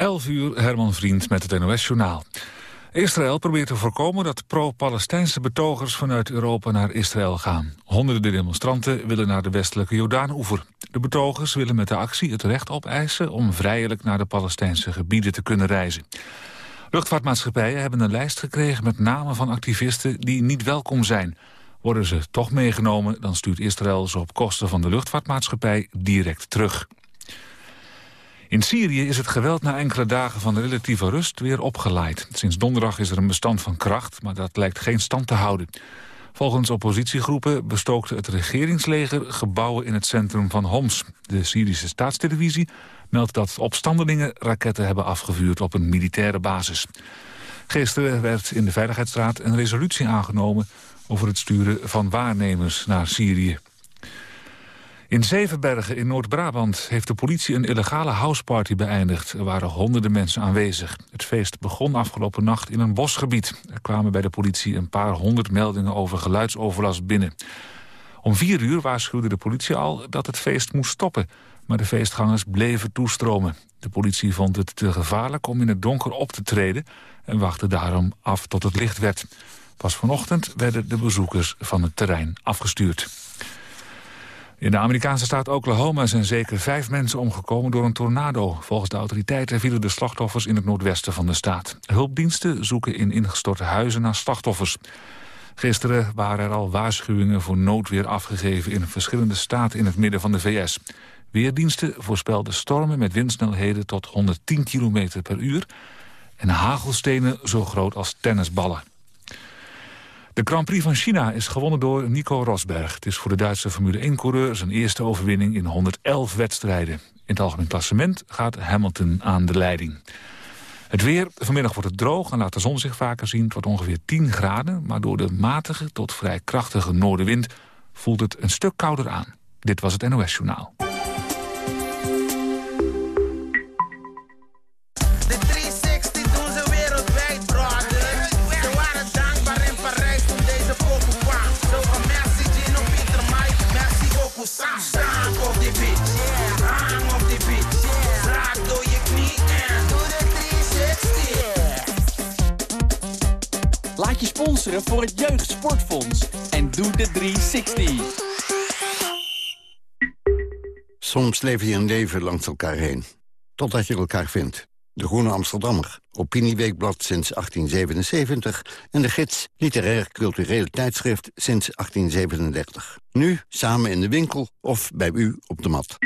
11 uur, Herman Vriend met het NOS-journaal. Israël probeert te voorkomen dat pro-Palestijnse betogers vanuit Europa naar Israël gaan. Honderden demonstranten willen naar de westelijke Jordaan-oever. De betogers willen met de actie het recht opeisen om vrijelijk naar de Palestijnse gebieden te kunnen reizen. Luchtvaartmaatschappijen hebben een lijst gekregen met namen van activisten die niet welkom zijn. Worden ze toch meegenomen, dan stuurt Israël ze op kosten van de luchtvaartmaatschappij direct terug. In Syrië is het geweld na enkele dagen van relatieve rust weer opgeleid. Sinds donderdag is er een bestand van kracht, maar dat lijkt geen stand te houden. Volgens oppositiegroepen bestookte het regeringsleger gebouwen in het centrum van Homs. De Syrische staatstelevisie meldt dat opstandelingen raketten hebben afgevuurd op een militaire basis. Gisteren werd in de Veiligheidsraad een resolutie aangenomen over het sturen van waarnemers naar Syrië. In Zevenbergen in Noord-Brabant heeft de politie een illegale houseparty beëindigd. Er waren honderden mensen aanwezig. Het feest begon afgelopen nacht in een bosgebied. Er kwamen bij de politie een paar honderd meldingen over geluidsoverlast binnen. Om vier uur waarschuwde de politie al dat het feest moest stoppen. Maar de feestgangers bleven toestromen. De politie vond het te gevaarlijk om in het donker op te treden... en wachtte daarom af tot het licht werd. Pas vanochtend werden de bezoekers van het terrein afgestuurd. In de Amerikaanse staat Oklahoma zijn zeker vijf mensen omgekomen door een tornado. Volgens de autoriteiten vielen de slachtoffers in het noordwesten van de staat. Hulpdiensten zoeken in ingestorte huizen naar slachtoffers. Gisteren waren er al waarschuwingen voor noodweer afgegeven... in verschillende staten in het midden van de VS. Weerdiensten voorspelden stormen met windsnelheden tot 110 km per uur... en hagelstenen zo groot als tennisballen. De Grand Prix van China is gewonnen door Nico Rosberg. Het is voor de Duitse Formule 1-coureur zijn eerste overwinning in 111 wedstrijden. In het algemeen klassement gaat Hamilton aan de leiding. Het weer, vanmiddag wordt het droog en laat de zon zich vaker zien. Het wordt ongeveer 10 graden, maar door de matige tot vrij krachtige noordenwind... voelt het een stuk kouder aan. Dit was het NOS Journaal. Laat je sponsoren voor het Jeugdsportfonds. En doe de 360. Soms leef je een leven langs elkaar heen. Totdat je elkaar vindt. De Groene Amsterdammer, Opinieweekblad sinds 1877... en de gids Literair Cultureel Tijdschrift sinds 1837. Nu samen in de winkel of bij u op de mat.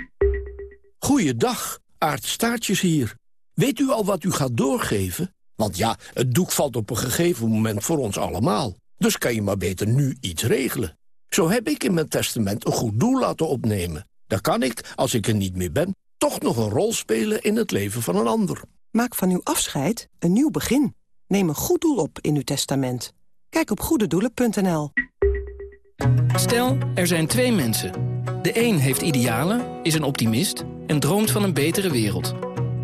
Goeiedag, Aart Staartjes hier. Weet u al wat u gaat doorgeven? Want ja, het doek valt op een gegeven moment voor ons allemaal. Dus kan je maar beter nu iets regelen. Zo heb ik in mijn testament een goed doel laten opnemen. Dan kan ik, als ik er niet meer ben, toch nog een rol spelen in het leven van een ander. Maak van uw afscheid een nieuw begin. Neem een goed doel op in uw testament. Kijk op goededoelen.nl. Stel, er zijn twee mensen. De een heeft idealen, is een optimist en droomt van een betere wereld.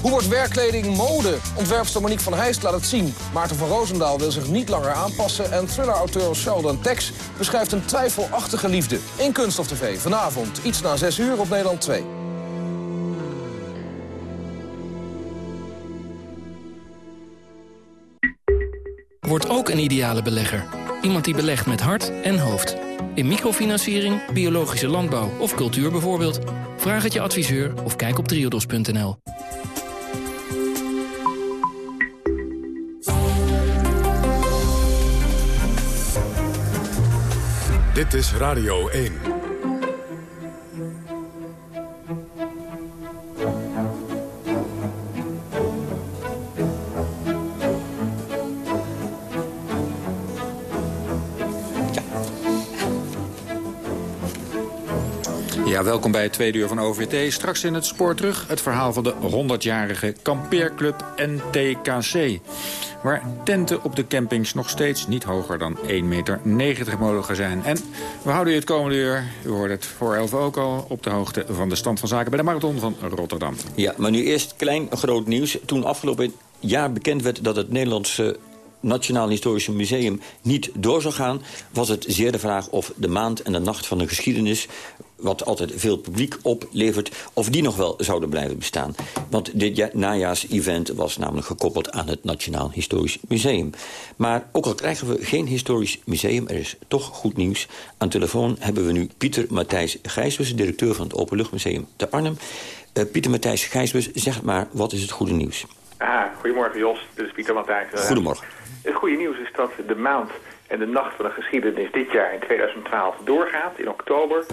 Hoe wordt werkkleding mode? Ontwerpster Monique van Heijst laat het zien. Maarten van Roosendaal wil zich niet langer aanpassen... en thriller-auteur Sheldon Tex beschrijft een twijfelachtige liefde. In Kunst of TV, vanavond, iets na 6 uur op Nederland 2. Word ook een ideale belegger. Iemand die belegt met hart en hoofd. In microfinanciering, biologische landbouw of cultuur bijvoorbeeld. Vraag het je adviseur of kijk op triodos.nl. Dit is Radio 1. Welkom bij het tweede uur van OVT. Straks in het spoor terug het verhaal van de 100-jarige kampeerclub NTKC. Waar tenten op de campings nog steeds niet hoger dan 1,90 meter mogen zijn. En we houden u het komende uur, u hoort het voor 11 ook al... op de hoogte van de stand van zaken bij de Marathon van Rotterdam. Ja, maar nu eerst klein groot nieuws. Toen afgelopen jaar bekend werd dat het Nederlandse Nationaal Historisch Museum niet door zou gaan... was het zeer de vraag of de maand en de nacht van de geschiedenis wat altijd veel publiek oplevert... of die nog wel zouden blijven bestaan. Want dit najaars-event was namelijk gekoppeld aan het Nationaal Historisch Museum. Maar ook al krijgen we geen historisch museum, er is toch goed nieuws. Aan telefoon hebben we nu Pieter Matthijs Gijsbus... directeur van het Openluchtmuseum te Arnhem. Uh, Pieter Matthijs Gijsbus, zeg maar, wat is het goede nieuws? Ah, goedemorgen Jos, dit is Pieter Matthijs. Goedemorgen. Het goede nieuws is dat de maand en de nacht van de geschiedenis dit jaar in 2012 doorgaat, in oktober.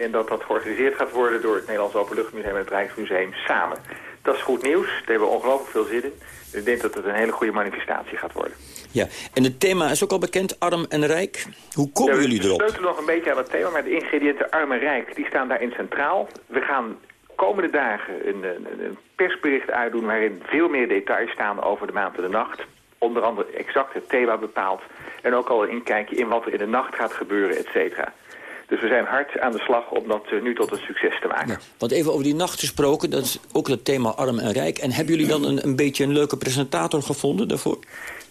En dat dat georganiseerd gaat worden door het Nederlands Openluchtmuseum en het Rijksmuseum samen. Dat is goed nieuws, daar hebben we ongelooflijk veel zin in. Ik denk dat het een hele goede manifestatie gaat worden. Ja, en het thema is ook al bekend, arm en rijk. Hoe komen jullie erop? We sleutelen nog een beetje aan het thema, maar de ingrediënten arm en rijk... die staan daarin centraal. We gaan komende dagen een, een, een persbericht uitdoen... waarin veel meer details staan over de maand en de nacht onder andere exact het thema bepaald. En ook al een inkijkje in wat er in de nacht gaat gebeuren, et cetera. Dus we zijn hard aan de slag om dat uh, nu tot een succes te maken. Ja, want even over die nacht gesproken, dat is ook het thema arm en rijk. En hebben jullie dan een, een beetje een leuke presentator gevonden daarvoor?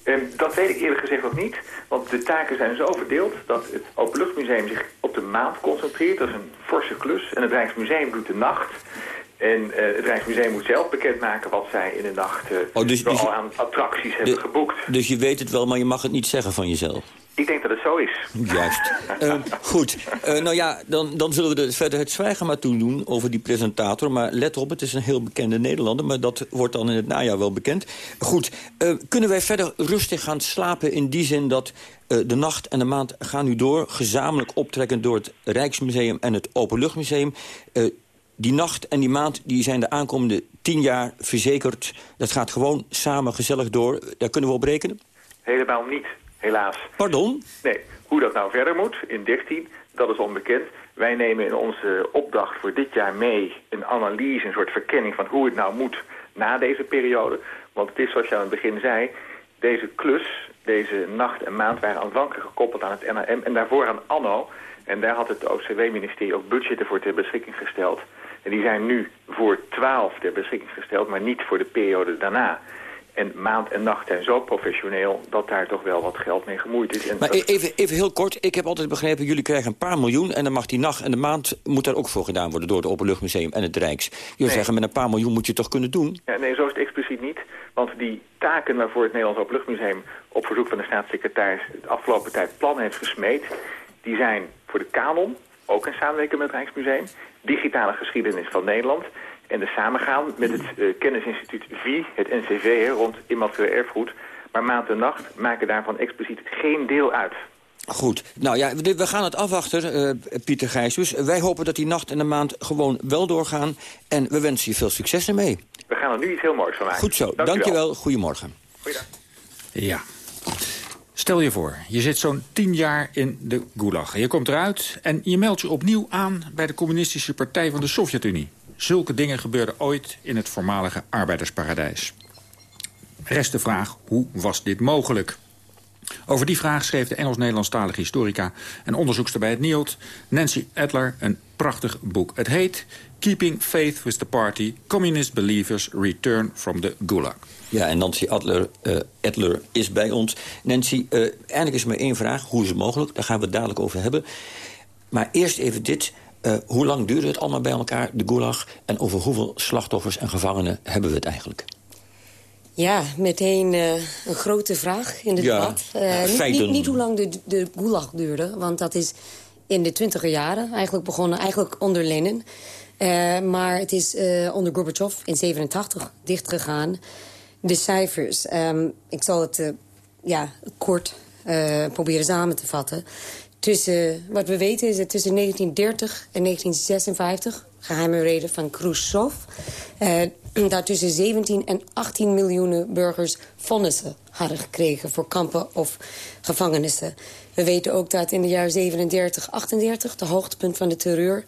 Um, dat weet ik eerlijk gezegd nog niet. Want de taken zijn zo verdeeld dat het Openluchtmuseum zich op de maand concentreert. Dat is een forse klus. En het Rijksmuseum doet de nacht. En uh, het Rijksmuseum moet zelf bekendmaken wat zij in de nacht uh, oh, dus, dus al aan attracties hebben geboekt. Dus je weet het wel, maar je mag het niet zeggen van jezelf? Ik denk dat het zo is. Juist. uh, goed. nou ja, dan, dan zullen we er verder het zwijgen maar toe doen over die presentator. Maar let op, het is een heel bekende Nederlander. Maar dat wordt dan in het najaar wel bekend. Goed. kunnen wij verder rustig gaan slapen in die zin dat... de nacht en de maand gaan nu door, gezamenlijk optrekken door het Rijksmuseum en het Openluchtmuseum die nacht en die maand die zijn de aankomende tien jaar verzekerd. Dat gaat gewoon samen gezellig door. Daar kunnen we op rekenen? Helemaal niet, helaas. Pardon? Nee, hoe dat nou verder moet in 13, dat is onbekend. Wij nemen in onze opdracht voor dit jaar mee een analyse, een soort verkenning van hoe het nou moet na deze periode. Want het is zoals je aan het begin zei, deze klus, deze nacht en maand waren aanvankelijk gekoppeld aan het NAM en daarvoor aan ANO. En daar had het OCW-ministerie ook budgetten voor ter beschikking gesteld. En die zijn nu voor 12 ter beschikking gesteld, maar niet voor de periode daarna. En maand en nacht zijn zo professioneel dat daar toch wel wat geld mee gemoeid is. En maar e- even, even heel kort, ik heb altijd begrepen... jullie krijgen een paar miljoen en dan mag die nacht en de maand... moet daar ook voor gedaan worden door het Openluchtmuseum en het Rijks. Jullie zeggen met een paar miljoen moet je toch kunnen doen? Ja, nee, zo is het expliciet niet. Want die taken waarvoor het Nederlands Openluchtmuseum... op verzoek van de staatssecretaris de afgelopen tijd plannen heeft gesmeed... die zijn voor de kanon, ook in samenwerking met het Rijksmuseum digitale geschiedenis van Nederland. En de samengaan met het uh, kennisinstituut VI, het NCV, rond immaterieel erfgoed. Maar maand en nacht maken daarvan expliciet geen deel uit. Goed. Nou ja, we gaan het afwachten, uh, Pieter Gijsbus. Wij hopen dat die nacht en de maand gewoon wel doorgaan. En we wensen je veel succes ermee. We gaan er nu iets heel moois van maken. Goed zo. Dank Dankjewel. Goedemorgen. Goeiedag. Ja. Stel je voor, je zit zo'n tien jaar in de gulag. Je komt eruit en je meldt je opnieuw aan... bij de communistische partij van de Sovjet-Unie. Zulke dingen gebeurden ooit in het voormalige arbeidersparadijs. Rest de vraag, hoe was dit mogelijk? Over die vraag schreef de Engels-Nederlandstalige historica... en onderzoekster bij het NIOD, Nancy Adler, een prachtig boek. Het heet Keeping Faith with the Party... Communist Believers Return from the Gulag. Ja, en Nancy Adler, Adler is bij ons. Nancy, uh, eigenlijk is maar één vraag. Hoe is het mogelijk? Daar gaan we het dadelijk over hebben. Maar eerst even dit. Uh, hoe lang duurde het allemaal bij elkaar, de Gulag? En over hoeveel slachtoffers en gevangenen hebben we het eigenlijk? Ja, meteen uh, een grote vraag in het ja, debat. Uh, niet, niet, niet, hoe lang de, de Gulag duurde, want dat is in de twintiger jaren eigenlijk begonnen, eigenlijk onder Lenin. Maar het is onder Gorbachev in 87 dichtgegaan de cijfers. Um, ik zal het ja, kort proberen samen te vatten. Tussen, wat we weten is dat tussen 1930 en 1956... geheime reden van Khrushchev... Uh, daar tussen 17 en 18 miljoen burgers vonnissen hadden gekregen... voor kampen of gevangenissen. We weten ook dat in de jaren 37, 38, de hoogtepunt van de terreur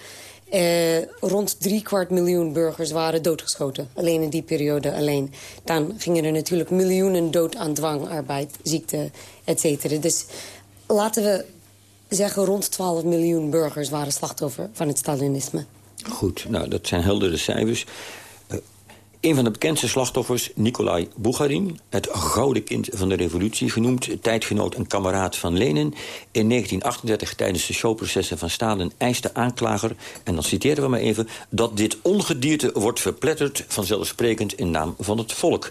Uh, rond kwart miljoen burgers waren doodgeschoten. Alleen in die periode alleen. Dan gingen er natuurlijk miljoenen dood aan dwangarbeid, ziekte, et cetera. Dus laten we zeggen rond 12 miljoen burgers waren slachtoffer van het Stalinisme. Goed, nou dat zijn heldere cijfers. Een van de bekendste slachtoffers, Nikolai Bukharin... het gouden kind van de revolutie genoemd... tijdgenoot en kameraad van Lenin. In 1938 tijdens de showprocessen van Stalin eiste aanklager... en dan citeren we maar even... dat dit ongedierte wordt verpletterd... vanzelfsprekend in naam van het volk.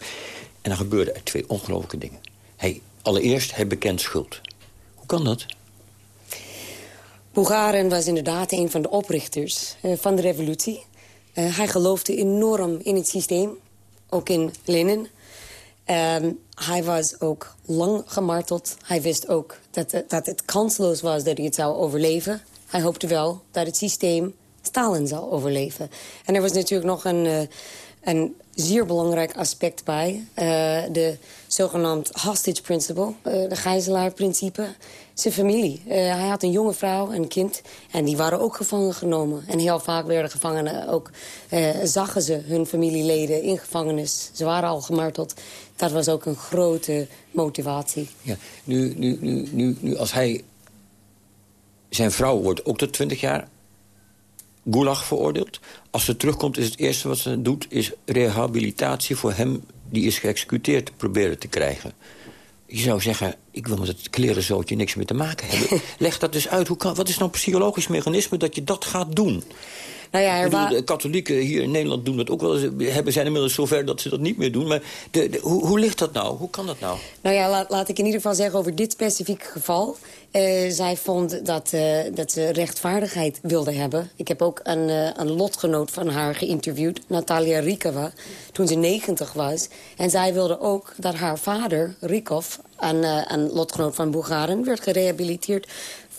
En dan gebeurden er twee ongelooflijke dingen. Hij, allereerst, hij bekend schuld. Hoe kan dat? Bukharin was inderdaad een van de oprichters eh, van de revolutie... Uh, hij geloofde enorm in het systeem, ook in Lenin. Um, hij was ook lang gemarteld. Hij wist ook dat, dat het kansloos was dat hij het zou overleven. Hij hoopte wel dat het systeem Stalin zou overleven. En er was natuurlijk nog een, uh, een zeer belangrijk aspect bij. Uh, de zogenaamd hostage principle, uh, de gijzelaarprincipe zijn familie. Uh, hij had een jonge vrouw en een kind. En die waren ook gevangen genomen. En heel vaak werden gevangenen ook... Zagen ze hun familieleden in gevangenis. Ze waren al gemarteld. Dat was ook een grote motivatie. Ja, nu, nu, nu, nu als hij... Zijn vrouw wordt ook tot 20 jaar gulag veroordeeld. Als ze terugkomt is het eerste wat ze doet... is rehabilitatie voor hem die is geëxecuteerd proberen te krijgen. Je zou zeggen, ik wil met het klerenzootje niks meer te maken hebben. Leg dat dus uit. Hoe kan, wat is nou een psychologisch mechanisme dat je dat gaat doen? Nou ja, de katholieken hier in Nederland doen dat ook wel eens. Hebben, zijn inmiddels zover dat ze dat niet meer doen. Maar de, hoe, hoe ligt dat nou? Hoe kan dat nou? Nou ja, laat, laat ik in ieder geval zeggen over dit specifieke geval. Uh, zij vond dat, uh, dat ze rechtvaardigheid wilde hebben. Ik heb ook een, uh, een lotgenoot van haar geïnterviewd, Natalia Rikova, toen ze 90 was. En zij wilde ook dat haar vader, Rikov, een, een lotgenoot van Bulgaren, werd gerehabiliteerd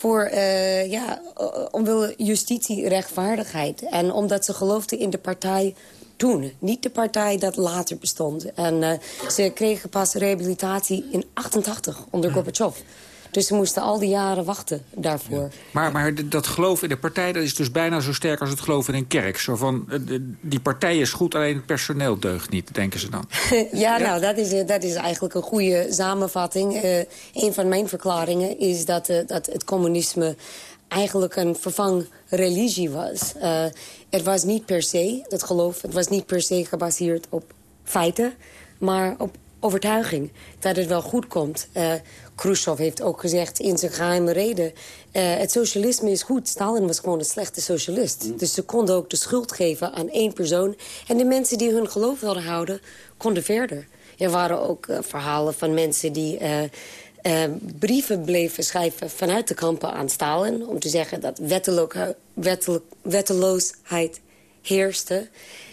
voor uh, ja, omwille justitie, rechtvaardigheid. En omdat ze geloofde in de partij toen. Niet de partij dat later bestond. En uh, ze kregen pas rehabilitatie in 88 onder Gorbachev. Dus ze moesten al die jaren wachten daarvoor. Maar, maar dat geloof in de partij dat is dus bijna zo sterk als het geloof in een kerk. Zo van, eh, die partij is goed, alleen het personeel deugt niet, denken ze dan. ja, nou, dat is, eh, dat is eigenlijk een goede samenvatting. Uh, een van mijn verklaringen is dat, uh, dat het communisme eigenlijk een vervangreligie was. Uh, het was niet per se, dat geloof, het was niet per se gebaseerd op feiten... maar op overtuiging dat het wel goed komt. Uh, Khrushchev heeft ook gezegd in zijn geheime reden... Uh, het socialisme is goed. Stalin was gewoon een slechte socialist. Mm. Dus ze konden ook de schuld geven aan één persoon. En de mensen die hun geloof wilden houden, konden verder. Er waren ook uh, verhalen van mensen die... brieven bleven schrijven vanuit de kampen aan Stalin... om te zeggen dat wetteloosheid heerste.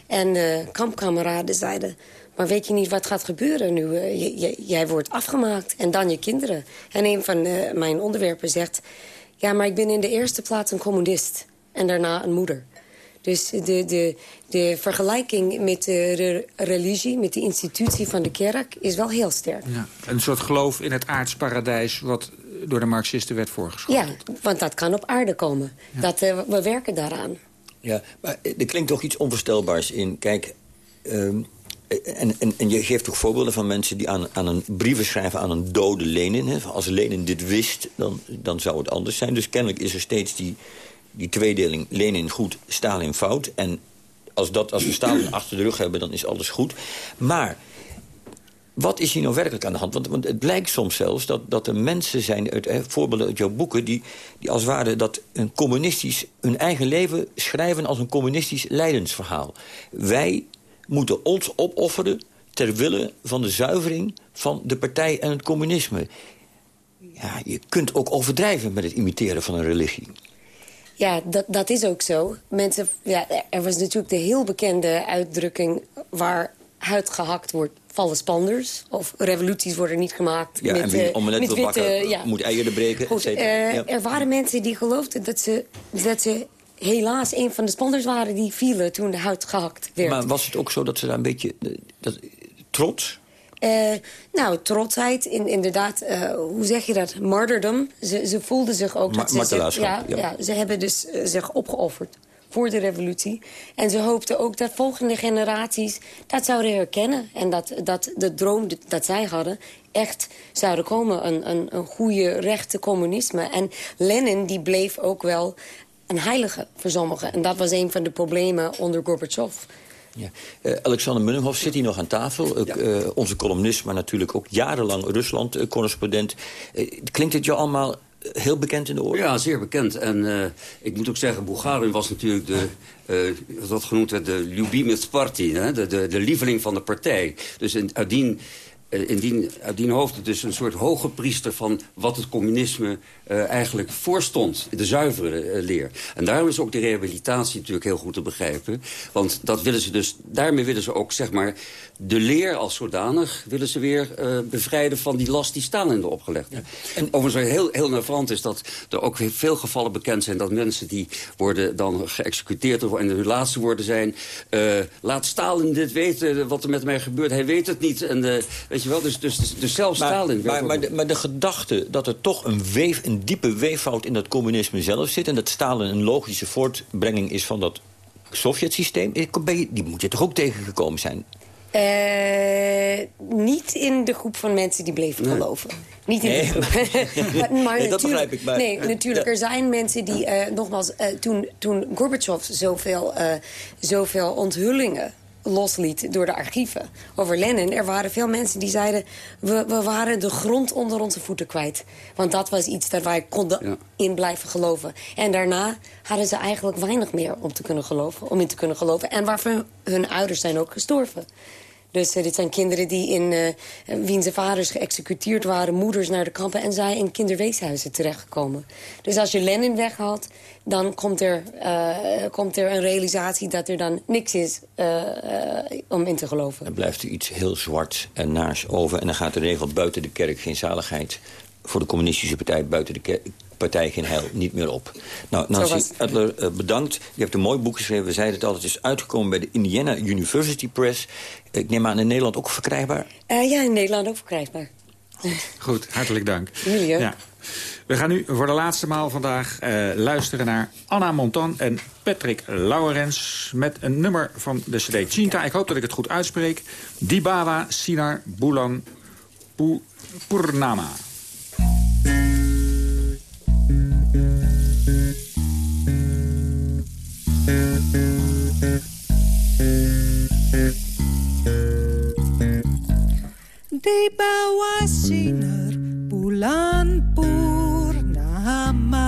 En kampkameraden zeiden... Maar weet je niet wat gaat gebeuren nu? Uh, jij wordt afgemaakt en dan je kinderen. En een van uh, mijn onderwerpen zegt... ja, maar ik ben in de eerste plaats een communist. En daarna een moeder. Dus de, de, de vergelijking met de religie, met de institutie van de kerk... is wel heel sterk. Ja, een soort geloof in het aardsparadijs... wat door de Marxisten werd voorgeschoteld. Ja, want dat kan op aarde komen. Dat, uh, we werken daaraan. Ja, maar er klinkt toch iets onvoorstelbaars in. Kijk, um, en, en, en, je geeft toch voorbeelden van mensen die aan, aan een brieven schrijven aan een dode Lenin. Hè? Als Lenin dit wist, dan, dan zou het anders zijn. Dus kennelijk is er steeds die, die tweedeling Lenin goed, Stalin fout. En als, dat, als we Stalin achter de rug hebben, dan is alles goed. Maar wat is hier nou werkelijk aan de hand? Want, het blijkt soms zelfs dat, dat er mensen zijn, uit, hè, voorbeelden uit jouw boeken... Die, die als het ware dat een communistisch, hun eigen leven schrijven als een communistisch lijdensverhaal. Wij moeten ons opofferen ter wille van de zuivering van de partij en het communisme. Ja, je kunt ook overdrijven met het imiteren van een religie. Ja, dat, dat is ook zo. Mensen, ja, er was natuurlijk de heel bekende uitdrukking... waar huid gehakt wordt, vallen spanders. Of revoluties worden niet gemaakt ja, met, en wie omelet met witte, bakken, ja. moet eieren breken. Goed, uh, Er waren mensen die geloofden dat ze, dat ze helaas een van de sponsors waren die vielen toen de huid gehakt werd. Maar was het ook zo dat ze daar een beetje... Eh, dat, trots? Uh, nou, trotsheid, in, inderdaad, uh, hoe zeg je dat? Martyrdom. Ze, ze voelden zich ook... Ma dat ze, ja, ja. ja, ze hebben dus zich opgeofferd voor de revolutie. En ze hoopten ook dat volgende generaties dat zouden herkennen. En dat, dat de droom dat zij hadden echt zouden komen. Een, een, een goede, rechte communisme. En Lenin die bleef ook wel een heilige voor sommigen. En dat was een van de problemen onder Gorbachev. Ja. Uh, Alexander Munninghoff zit hier nog aan tafel. Uh, onze columnist, maar natuurlijk ook jarenlang Rusland-correspondent. Uh, klinkt het jou allemaal heel bekend in de oren? Ja, zeer bekend. En ik moet ook zeggen, Bulgarien was natuurlijk de, wat genoemd werd, de Lubimets Party. Hè? De, de, de lieveling van de partij. Dus in, Adin uh, indien, uit die dus een soort hoge priester van wat het communisme uh, eigenlijk voorstond. De zuivere uh, leer. En daarom is ook de rehabilitatie natuurlijk heel goed te begrijpen. Want dat willen ze dus, daarmee willen ze ook zeg maar, de leer als zodanig willen ze weer bevrijden van die last die Stalin er opgelegd. Ja. En overigens heel, heel navrant is dat er ook veel gevallen bekend zijn dat mensen die worden dan geëxecuteerd of en hun laatste woorden zijn laat Stalin dit weten wat er met mij gebeurt. Hij weet het niet. En Weet je wel, dus, dus, dus zelfs maar, Stalin... Maar, maar, de, maar de gedachte dat er toch een, weef, een diepe weeffout in dat communisme zelf zit... en dat Stalin een logische voortbrenging is van dat Sovjet-systeem... die moet je toch ook tegengekomen zijn? Uh, niet in de groep van mensen die bleven geloven. Niet in nee. de groep. maar, nee, dat begrijp ik. Maar... Nee, natuurlijk. Er zijn mensen die, uh, nogmaals, uh, toen, toen Gorbachev zoveel, zoveel onthullingen losliet door de archieven over Lenin. Er waren veel mensen die zeiden... we, we waren de grond onder onze voeten kwijt. Want dat was iets dat wij konden in blijven geloven. En daarna hadden ze eigenlijk weinig meer om, te kunnen geloven, om in te kunnen geloven. En waarvan hun ouders zijn ook gestorven. Dus uh, dit zijn kinderen die in uh, wiens vaders geëxecuteerd waren... moeders naar de kampen en zij in kinderweeshuizen terechtgekomen. Dus als je Lenin weghaalt, dan komt er, uh, komt er een realisatie... dat er dan niks is om in te geloven. Dan blijft er iets heel zwart en naars over... en dan gaat de regel buiten de kerk geen zaligheid voor de communistische partij buiten de kerk partij geen heil niet meer op. Nou, Nancy Adler, uh, bedankt. Je hebt een mooi boek geschreven. We zeiden het al, het is uitgekomen bij de Indiana University Press. Ik neem aan in Nederland ook verkrijgbaar? Uh, ja, in Nederland ook verkrijgbaar. Goed, hartelijk dank. Jullie Ja. We gaan nu voor de laatste maal vandaag uh, luisteren naar Anna Montan en Patrick Laurens... met een nummer van de cd Chinta. Ik hoop dat ik het goed uitspreek. Dibala Sinar Bulan Purnama. Di bawah sinar bulan purnama.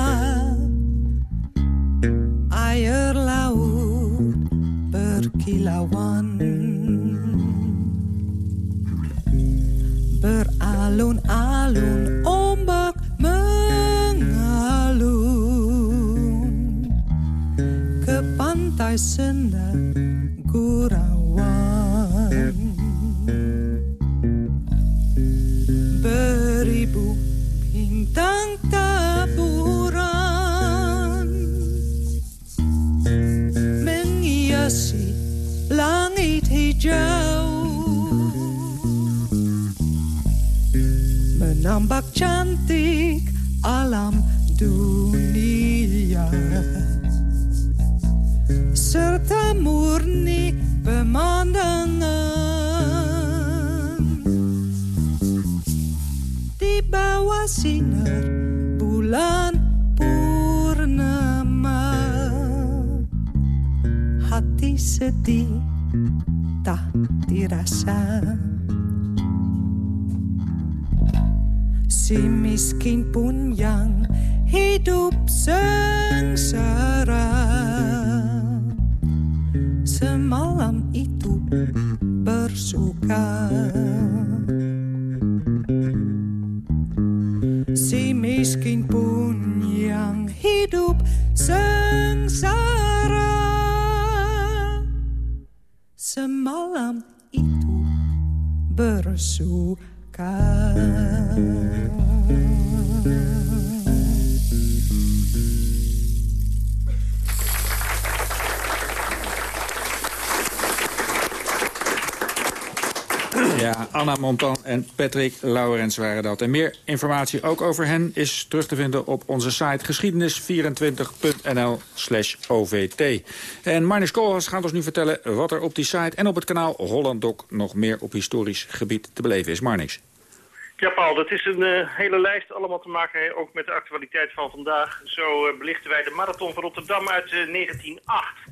Air laut berkilauan. Beralun-alun ombak mengalun Ke pantai senda gurauan hijau menambah cantik alam dunia. Serta murni pemandangan. Bawah sinar bulan purnama. Hati sedih tak dirasa. Si miskin pun yang hidup sengsara. Semalam itu bersuka bersuka Anna Montan en Patrick Laurens waren dat. En meer informatie ook over hen is terug te vinden op onze site geschiedenis24.nl slash OVT. En Marnix Koolhaas gaat ons nu vertellen wat er op die site en op het kanaal Holland Doc nog meer op historisch gebied te beleven is. Marnix. Ja, Paul, dat is een uh, hele lijst allemaal te maken, ook met de actualiteit van vandaag. Zo uh, belichten wij de Marathon van Rotterdam uit uh, 1908.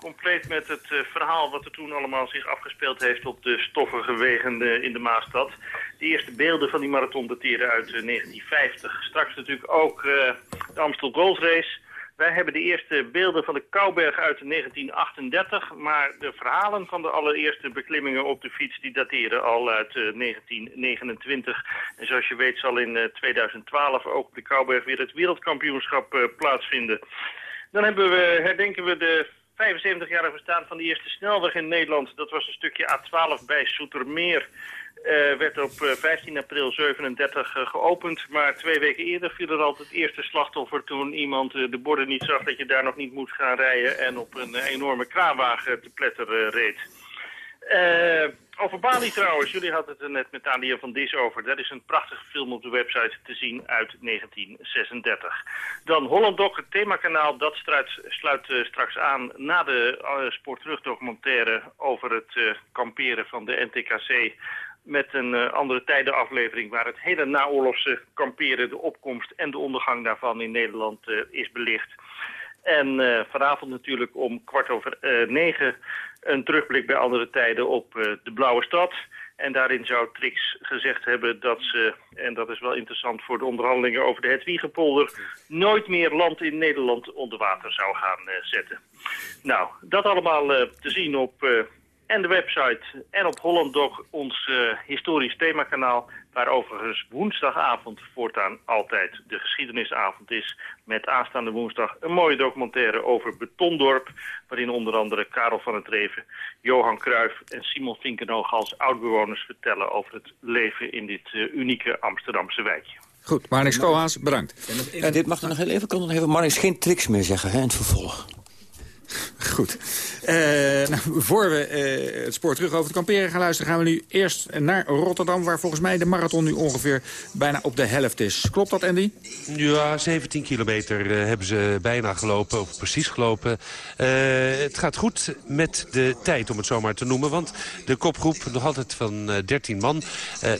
Compleet met het verhaal wat er toen allemaal zich afgespeeld heeft op de stoffige wegen in de Maastad. De eerste beelden van die marathon dateren uit 1950. Straks natuurlijk ook de Amstel Gold Race... Wij hebben de eerste beelden van de Kouberg uit 1938, maar de verhalen van de allereerste beklimmingen op de fiets die dateren al uit 1929. Eh, en zoals je weet zal in 2012 ook de Kouberg weer het wereldkampioenschap plaatsvinden. Dan hebben we, herdenken we de 75-jarig bestaan van de eerste snelweg in Nederland. Dat was een stukje A12 bij Soetermeer. Uh, werd op 15 eh, april 37 uh, eh, geopend. Maar twee weken eerder viel er al het eerste slachtoffer toen iemand de borden niet zag dat je daar nog niet moet gaan rijden en op een enorme kraanwagen te pletter reed. Over Bali trouwens, jullie hadden het er net met Alia van Dis over. Dat is een prachtige film op de website te zien uit 1936. Dan Holland Doc, het themakanaal, dat sluit, sluit straks aan na de sportterugdocumentaire over het kamperen van de NTKC met een uh, andere tijdenaflevering waar het hele naoorlogse kamperen, de opkomst en de ondergang daarvan in Nederland uh, is belicht. En uh, vanavond natuurlijk om kwart over negen een terugblik bij andere tijden op de Blauwe Stad. En daarin zou Trix gezegd hebben dat ze, en dat is wel interessant voor de onderhandelingen over de Hetwiegepolder, nooit meer land in Nederland onder water zou gaan zetten. Nou, dat allemaal te zien op en de website en op Holland Doc ons uh, historisch themakanaal... waar overigens woensdagavond voortaan altijd de geschiedenisavond is... met aanstaande woensdag een mooie documentaire over Betondorp... waarin onder andere Karel van het Reven, Johan Cruijff en Simon Vinkenoog... als oudbewoners vertellen over het leven in dit uh, unieke Amsterdamse wijkje. Goed, Marnix Koolhaas, bedankt. En dit mag er nog heel even, kan nog even Marnix geen tricks meer zeggen hè, in het vervolg. Goed. Uh, nou, voor we uh, het spoor terug over het kamperen gaan luisteren... gaan we nu eerst naar Rotterdam... waar volgens mij de marathon nu ongeveer bijna op de helft is. Klopt dat, Andy? Ja, 17 kilometer uh, hebben ze bijna gelopen, of precies gelopen. het gaat goed met de tijd, om het zo maar te noemen. Want de kopgroep, nog altijd van 13 man...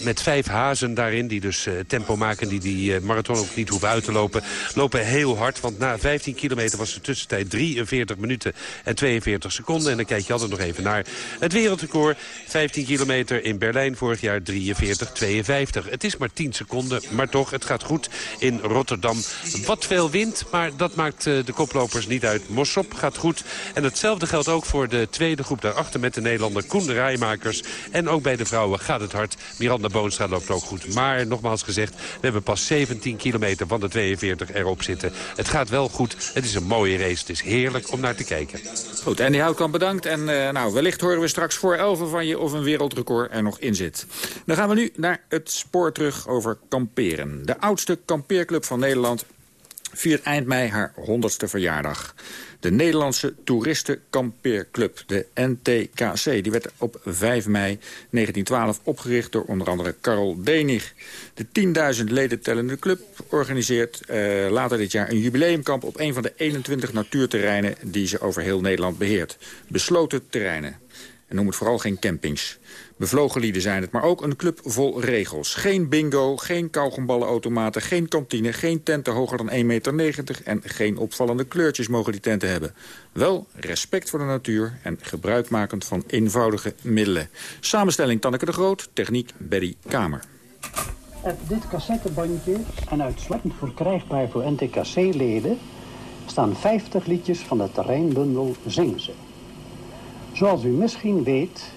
met vijf hazen daarin, die dus tempo maken... die die marathon ook niet hoeven uit te lopen... lopen heel hard, want na 15 kilometer was de tussentijd 43 minuten en 42 seconden. En dan kijk je altijd nog even naar het wereldrecord. 15 kilometer in Berlijn vorig jaar 43-52. Het is maar 10 seconden, maar toch, het gaat goed in Rotterdam. Wat veel wind, maar dat maakt eh, de koplopers niet uit. Mossop gaat goed. En hetzelfde geldt ook voor de tweede groep daarachter met de Nederlander Koen de Rijmakers. En ook bij de vrouwen gaat het hard. Miranda Boonstra loopt ook goed. Maar nogmaals gezegd, we hebben pas 17 kilometer van de 42 erop zitten. Het gaat wel goed. Het is een mooie race. Het is heerlijk om naar te kijken. Goed, en die Houtkamp bedankt. En uh, nou, wellicht horen we straks voor 11 van je of een wereldrecord er nog in zit. Dan gaan we nu naar het spoor terug over kamperen. De oudste kampeerclub van Nederland viert eind mei haar 100ste verjaardag. De Nederlandse Toeristenkampeerclub, de NTKC. Die werd op 5 mei 1912 opgericht door onder andere Karel Denig. De 10.000 leden tellende club organiseert uh, later dit jaar een jubileumkamp... op een van de 21 natuurterreinen die ze over heel Nederland beheert. Besloten terreinen. En noem het vooral geen campings. Bevlogen lieden zijn het, maar ook een club vol regels. Geen bingo, geen kauwgomballenautomaten, geen kantine... geen tenten hoger dan 1,90 meter... en geen opvallende kleurtjes mogen die tenten hebben. Wel respect voor de natuur en gebruikmakend van eenvoudige middelen. Samenstelling Tanneke de Groot, techniek Berry Kamer. Op dit cassettebandje, en uitsluitend verkrijgbaar voor NTKC-leden... staan 50 liedjes van de terreinbundel Zingze. Zoals u misschien weet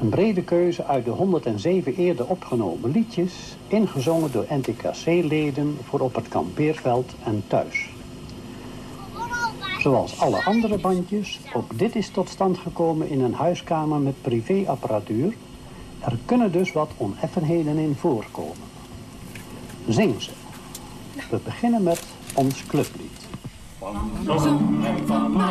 een brede keuze uit de 107 eerder opgenomen liedjes... ingezongen door NTKC-leden voor op het kampeerveld en thuis. Zoals alle andere bandjes, ook dit is tot stand gekomen in een huiskamer met privéapparatuur. Er kunnen dus wat oneffenheden in voorkomen. Zing ze. We beginnen met ons clublied. Van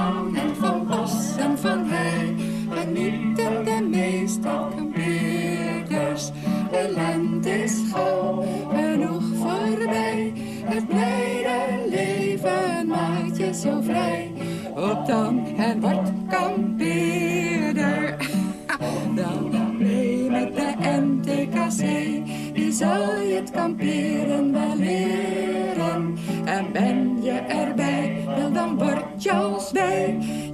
de lente is gauw genoeg voorbij. Het blijde leven maakt je zo vrij. Op dan en wordt kampeerder. Dan mee met de NTKC. Die zal je het kamperen wel leren. En ben je erbij, wel dan word je als.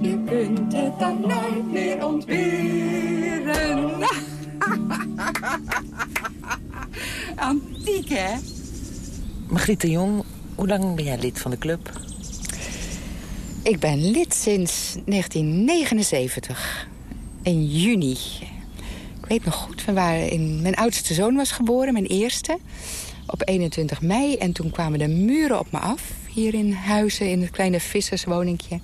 Je kunt het dan nooit meer ontberen. Antiek, hè? Margriet de Jong, hoe lang ben jij lid van de club? Ik ben lid sinds 1979. In juni. Ik weet nog goed, we waren in, mijn oudste zoon was geboren, mijn eerste. Op 21 mei. En toen kwamen de muren op me af. Hier in Huizen, in het kleine visserswoningje.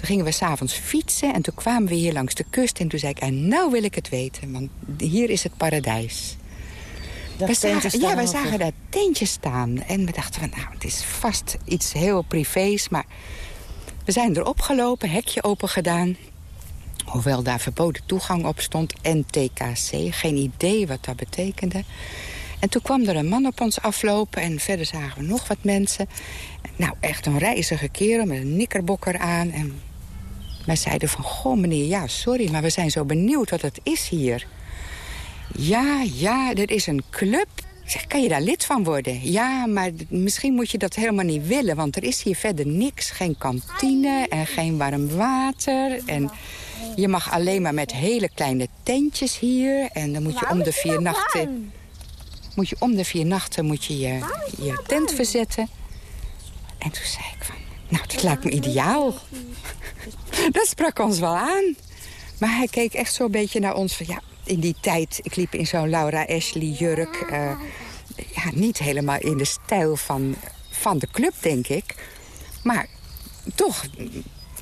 Toen gingen we s'avonds fietsen en toen kwamen we hier langs de kust. En toen zei ik, en nou wil ik het weten, want hier is het paradijs. We zagen, ja, wij zagen daar tentjes staan. En we dachten, van, nou, het is vast iets heel privés. Maar we zijn erop gelopen, hekje open gedaan. Hoewel daar verboden toegang op stond. En TKC, geen idee wat dat betekende. En toen kwam er een man op ons aflopen en verder zagen we nog wat mensen. Nou, echt een reizige kerel met een nikkerbokker aan. En wij zeiden van, goh meneer, ja, sorry, maar we zijn zo benieuwd wat het is hier. Ja, ja, er is een club. Ik zeg, kan je daar lid van worden? Ja, maar misschien moet je dat helemaal niet willen... want er is hier verder niks. Geen kantine en geen warm water. En je mag alleen maar met hele kleine tentjes hier. En dan moet je om de vier nachten... Moet je om de vier nachten moet je, je, je tent verzetten. En toen zei ik van... Nou, dat lijkt me ideaal. Dat sprak ons wel aan. Maar hij keek echt zo'n beetje naar ons van... ja, in die tijd, ik liep in zo'n Laura Ashley jurk. Uh, ja, niet helemaal in de stijl van, van de club, denk ik. Maar toch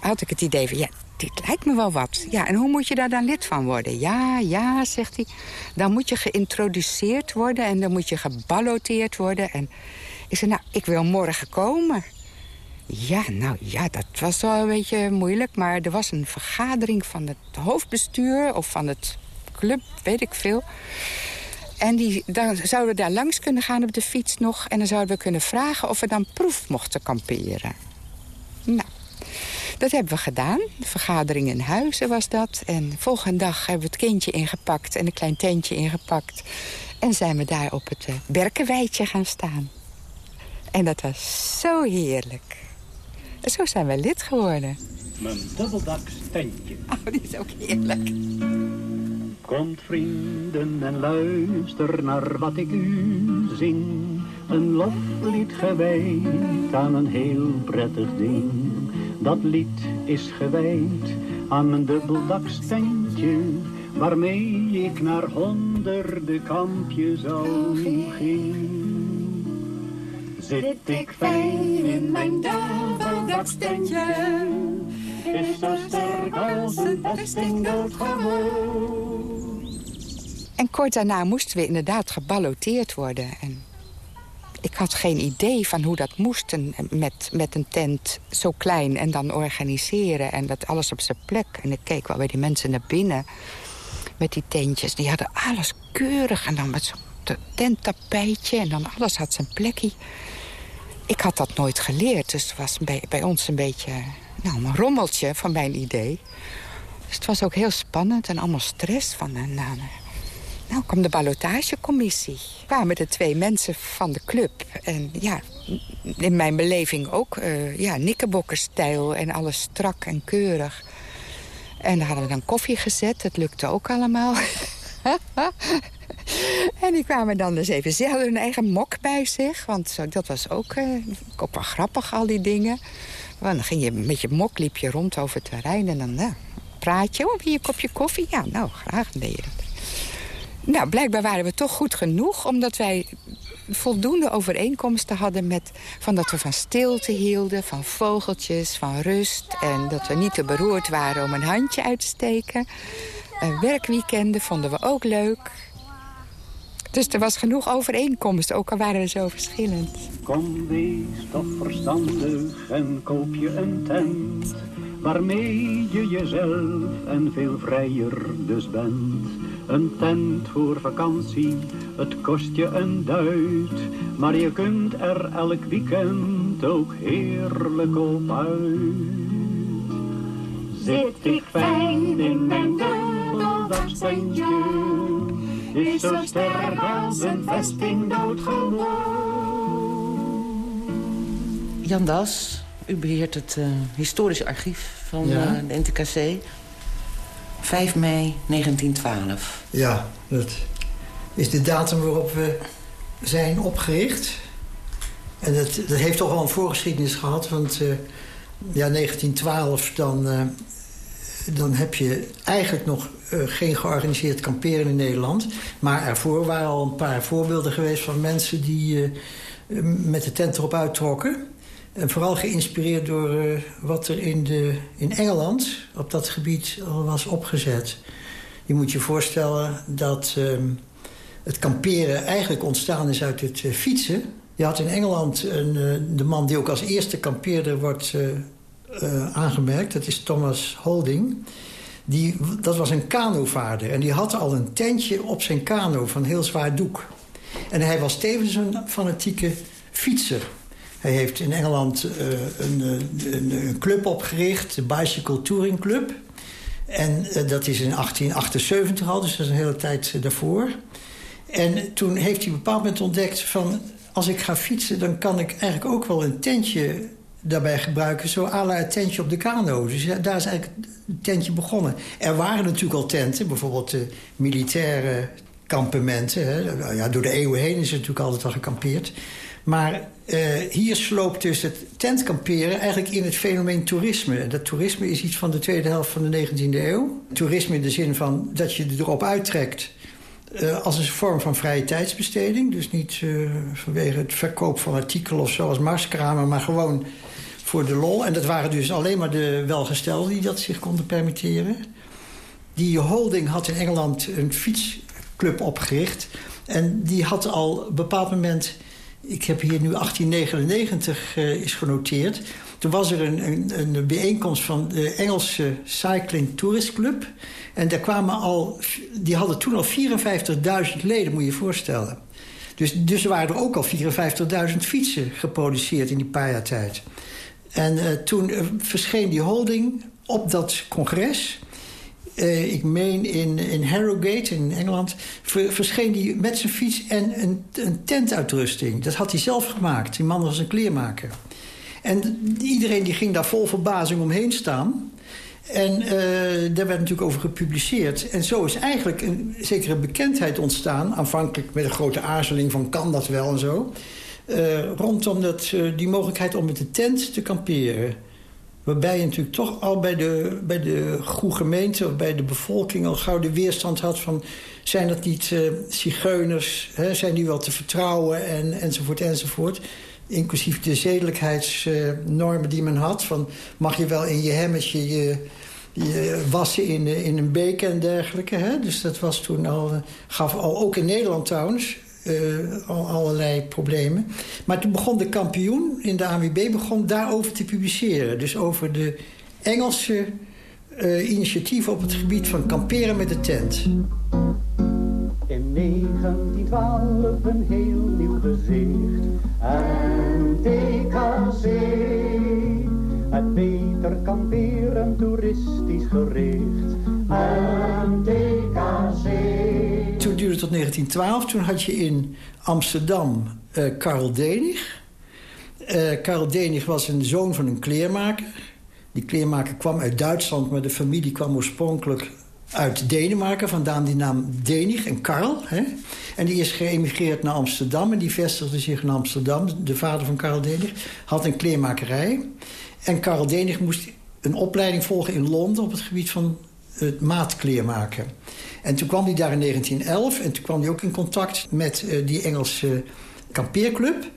had ik het idee van, ja, dit lijkt me wel wat. Ja, en hoe moet je daar dan lid van worden? Ja, ja, zegt hij. Dan moet je geïntroduceerd worden en dan moet je geballoteerd worden. En ik zei, nou, ik wil morgen komen. Ja, nou ja, dat was wel een beetje moeilijk. Maar er was een vergadering van het hoofdbestuur of van het club, weet ik veel. En die, dan zouden we daar langs kunnen gaan op de fiets nog. En dan zouden we kunnen vragen of we dan proef mochten kamperen. Nou, dat hebben we gedaan. De vergadering in Huizen was dat. En volgende dag hebben we het kindje ingepakt en een klein tentje ingepakt. En zijn we daar op het uh, Berkenweidje gaan staan. En dat was zo heerlijk. En zo zijn we lid geworden. Mijn dubbeldaks tentje. Oh, die is ook heerlijk. Komt vrienden en luister naar wat ik u zing. Een loflied gewijd aan een heel prettig ding. Dat lied is gewijd aan mijn dubbeldakstentje. Waarmee ik naar honderden kampjes al ging. Zit ik fijn in mijn dubbeldakstentje. Is zo sterk als een gewoon. En kort daarna moesten we inderdaad geballoteerd worden. En ik had geen idee van hoe dat moest met, met een tent zo klein en dan organiseren. En dat alles op zijn plek. En ik keek wel bij die mensen naar binnen met die tentjes. Die hadden alles keurig en dan met zo'n tenttapijtje en dan alles had zijn plekje. Ik had dat nooit geleerd, dus het was bij, bij ons een beetje nou, een rommeltje van mijn idee. Dus het was ook heel spannend en allemaal stress van... Nou, nou, nou kwam de ballotagecommissie. Kwamen de twee mensen van de club. En ja, in mijn beleving ook uh, ja, nikkerbokkerstijl en alles strak en keurig. En daar hadden we dan koffie gezet. Dat lukte ook allemaal. en die kwamen dan dus even... Ze hadden hun eigen mok bij zich. Want dat was ook, uh, ook wel grappig, al die dingen. Want dan ging je met je mok liep je rond over het terrein. En dan nou, praat je. Oh, hier een kopje koffie? Ja, nou, graag deed je dat. Nou, blijkbaar waren we toch goed genoeg, omdat wij voldoende overeenkomsten hadden met... van dat we van stilte hielden, van vogeltjes, van rust... en dat we niet te beroerd waren om een handje uit te steken. Uh, werkweekenden vonden we ook leuk. Dus er was genoeg overeenkomst, ook al waren we zo verschillend. Kom, wees toch verstandig en koop je een tent... waarmee je jezelf en veel vrijer dus bent... Een tent voor vakantie, het kost je een duit. Maar je kunt er elk weekend ook heerlijk op uit. Zit ik fijn in mijn dubbeldaksbandje, is zo sterk als een vesting doodgewoon. Jan Das, u beheert het uh, historische archief van Ja. uh, de NTKC. 5 mei 1912. Ja, dat is de datum waarop we zijn opgericht. En dat, dat heeft toch wel een voorgeschiedenis gehad. Want eh, ja, 1912, dan, eh, dan heb je eigenlijk nog eh, geen georganiseerd kamperen in Nederland. Maar ervoor waren al een paar voorbeelden geweest van mensen die eh, met de tent erop uittrokken. En vooral geïnspireerd door eh, wat er in, de, in Engeland op dat gebied al was opgezet. Je moet je voorstellen dat ehm, het kamperen eigenlijk ontstaan is uit het fietsen. Je had in Engeland een, de man die ook als eerste kampeerder wordt aangemerkt. Dat is Thomas Holding. Die, dat was een kanovaarder. En die had al een tentje op zijn kano van heel zwaar doek. En hij was tevens een fanatieke fietser. Hij heeft in Engeland uh, een, een, een, club opgericht, de Bicycle Touring Club. En uh, dat is in 1878 al, dus dat is een hele tijd daarvoor. En toen heeft hij op een bepaald moment ontdekt van... als ik ga fietsen, dan kan ik eigenlijk ook wel een tentje daarbij gebruiken. Zo à la het tentje op de kano. Dus daar is eigenlijk het tentje begonnen. Er waren natuurlijk al tenten, bijvoorbeeld de militaire kampementen. Hè. Ja, door de eeuwen heen is er natuurlijk altijd al gekampeerd. Maar uh, hier sloopt dus het tentkamperen eigenlijk in het fenomeen toerisme. Dat toerisme is iets van de tweede helft van de 19e eeuw. Toerisme in de zin van dat je erop uittrekt... Uh, als een vorm van vrije tijdsbesteding. Dus niet vanwege het verkoop van artikelen of zo als marskramer... maar gewoon voor de lol. En dat waren dus alleen maar de welgestelden die dat zich konden permitteren. Die holding had in Engeland een fietsclub opgericht. En die had al op een bepaald moment... Ik heb hier nu 1899 uh, is genoteerd. Toen was er een, een, een, bijeenkomst van de Engelse Cycling Tourist Club. En daar kwamen al, die hadden toen al 54.000 leden, moet je je voorstellen. Dus, dus er waren er ook al 54.000 fietsen geproduceerd in die paar jaar tijd. En uh, toen uh, verscheen die holding op dat congres... Uh, ik meen in, in Harrogate in Engeland... Ver, verscheen hij met zijn fiets en een, een tentuitrusting. Dat had hij zelf gemaakt. Die man was een kleermaker. En iedereen die ging daar vol verbazing omheen staan. En daar werd natuurlijk over gepubliceerd. En zo is eigenlijk een zekere bekendheid ontstaan. Aanvankelijk met een grote aarzeling van kan dat wel en zo. Uh, rondom dat, uh, die mogelijkheid om met de tent te kamperen. Waarbij je natuurlijk toch al bij de, bij de goede gemeente... of bij de bevolking al gauw de weerstand had van... zijn dat niet uh, zigeuners, hè? zijn die wel te vertrouwen en, enzovoort enzovoort. Inclusief de zedelijkheidsnormen die men had. Van mag je wel in je hemmetje je, je wassen in, in een beek en dergelijke. Hè? Dus dat was toen al, gaf al ook in Nederland trouwens... Uh, al allerlei problemen. Maar toen begon de kampioen in de ANWB begon daarover te publiceren. Dus over de Engelse uh, initiatieven op het gebied van kamperen met de tent. In 1912 een heel nieuw gezicht. NTKC. Het beter kamperen toeristisch gericht. NTKC. Tot 1912. Toen had je in Amsterdam uh, Karel Denig. Uh, Karel Denig was een zoon van een kleermaker. Die kleermaker kwam uit Duitsland, maar de familie kwam oorspronkelijk uit Denemarken. Vandaan die naam Denig en Karl. Hè? En die is geëmigreerd naar Amsterdam en die vestigde zich in Amsterdam. De vader van Karel Denig had een kleermakerij. En Karel Denig moest een opleiding volgen in Londen op het gebied van het maatkleermaken. En toen kwam hij daar in 1911 en toen kwam hij ook in contact met uh, die Engelse kampeerclub.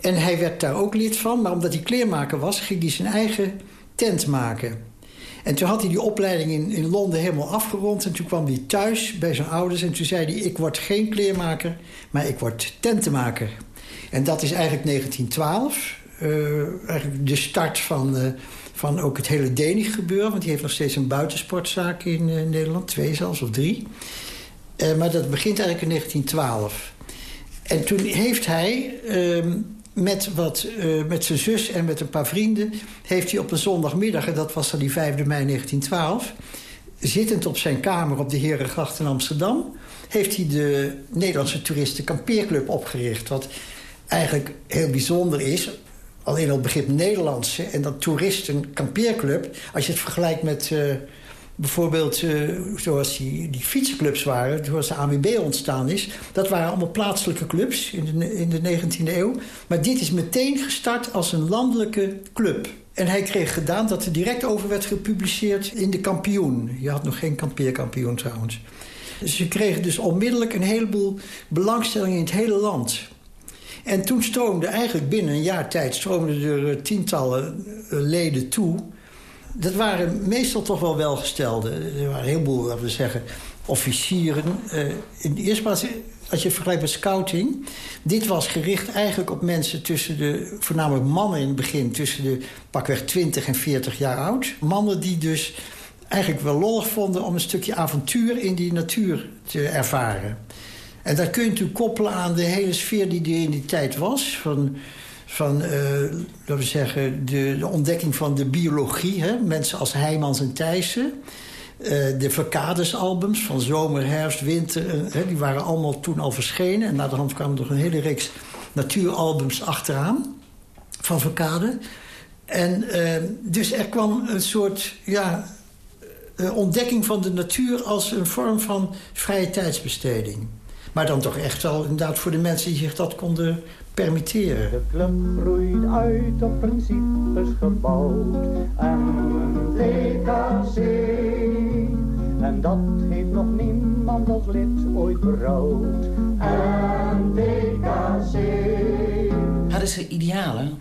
En hij werd daar ook lid van, maar omdat hij kleermaker was, ging hij zijn eigen tent maken. En toen had hij die opleiding in, in Londen helemaal afgerond. En toen kwam hij thuis bij zijn ouders en toen zei hij... ik word geen kleermaker, maar ik word tentenmaker. En dat is eigenlijk 1912. Uh, eigenlijk de start van... Uh, van ook het hele Denig gebeuren. Want die heeft nog steeds een buitensportzaak in uh, Nederland. Twee zelfs, of drie. maar dat begint eigenlijk in 1912. En toen heeft hij ehm, met, wat, met zijn zus en met een paar vrienden... heeft hij op een zondagmiddag, en dat was dan die 5 mei 1912... zittend op zijn kamer op de Herengracht in Amsterdam... heeft hij de Nederlandse Toeristen Kampeerclub opgericht. Wat eigenlijk heel bijzonder is alleen al begrip Nederlandse... en dat toeristen kampeerclub... als je het vergelijkt met uh, bijvoorbeeld uh, zoals die, die fietsenclubs waren... zoals de AWB ontstaan is... dat waren allemaal plaatselijke clubs in de, in de 19e eeuw. Maar dit is meteen gestart als een landelijke club. En hij kreeg gedaan dat er direct over werd gepubliceerd in de kampioen. Je had nog geen kampeerkampioen trouwens. Ze kregen dus onmiddellijk een heleboel belangstelling in het hele land... En toen stroomde eigenlijk binnen een jaar tijd stroomden er eh, tientallen eh, leden toe. Dat waren meestal toch wel welgestelden. Er waren een heleboel, laten we zeggen, officieren. Uh, in de eerste plaats, als je vergelijkt met scouting... dit was gericht eigenlijk op mensen tussen de... voornamelijk mannen in het begin... tussen de pakweg 20 en 40 jaar oud. Mannen die dus eigenlijk wel lollig vonden... om een stukje avontuur in die natuur te ervaren. En dat kun je koppelen aan de hele sfeer die er in die tijd was. Van, van uh, laten we zeggen, de, de, ontdekking van de biologie. Hè? Mensen als Heijmans en Thijssen. Uh, de Verkades-albums van zomer, herfst, winter. Uh, die waren allemaal toen al verschenen. En na de hand kwamen er nog een hele reeks natuuralbums achteraan. Van Verkade. En dus er kwam een soort ja, ontdekking van de natuur... als een vorm van vrije tijdsbesteding. Maar dan toch echt wel inderdaad voor de mensen die zich dat konden permitteren. De club groeit uit op principes gebouwd en een DKC. En dat heeft nog niemand als lid ooit berouwd. En DKC. Hadden ze idealen?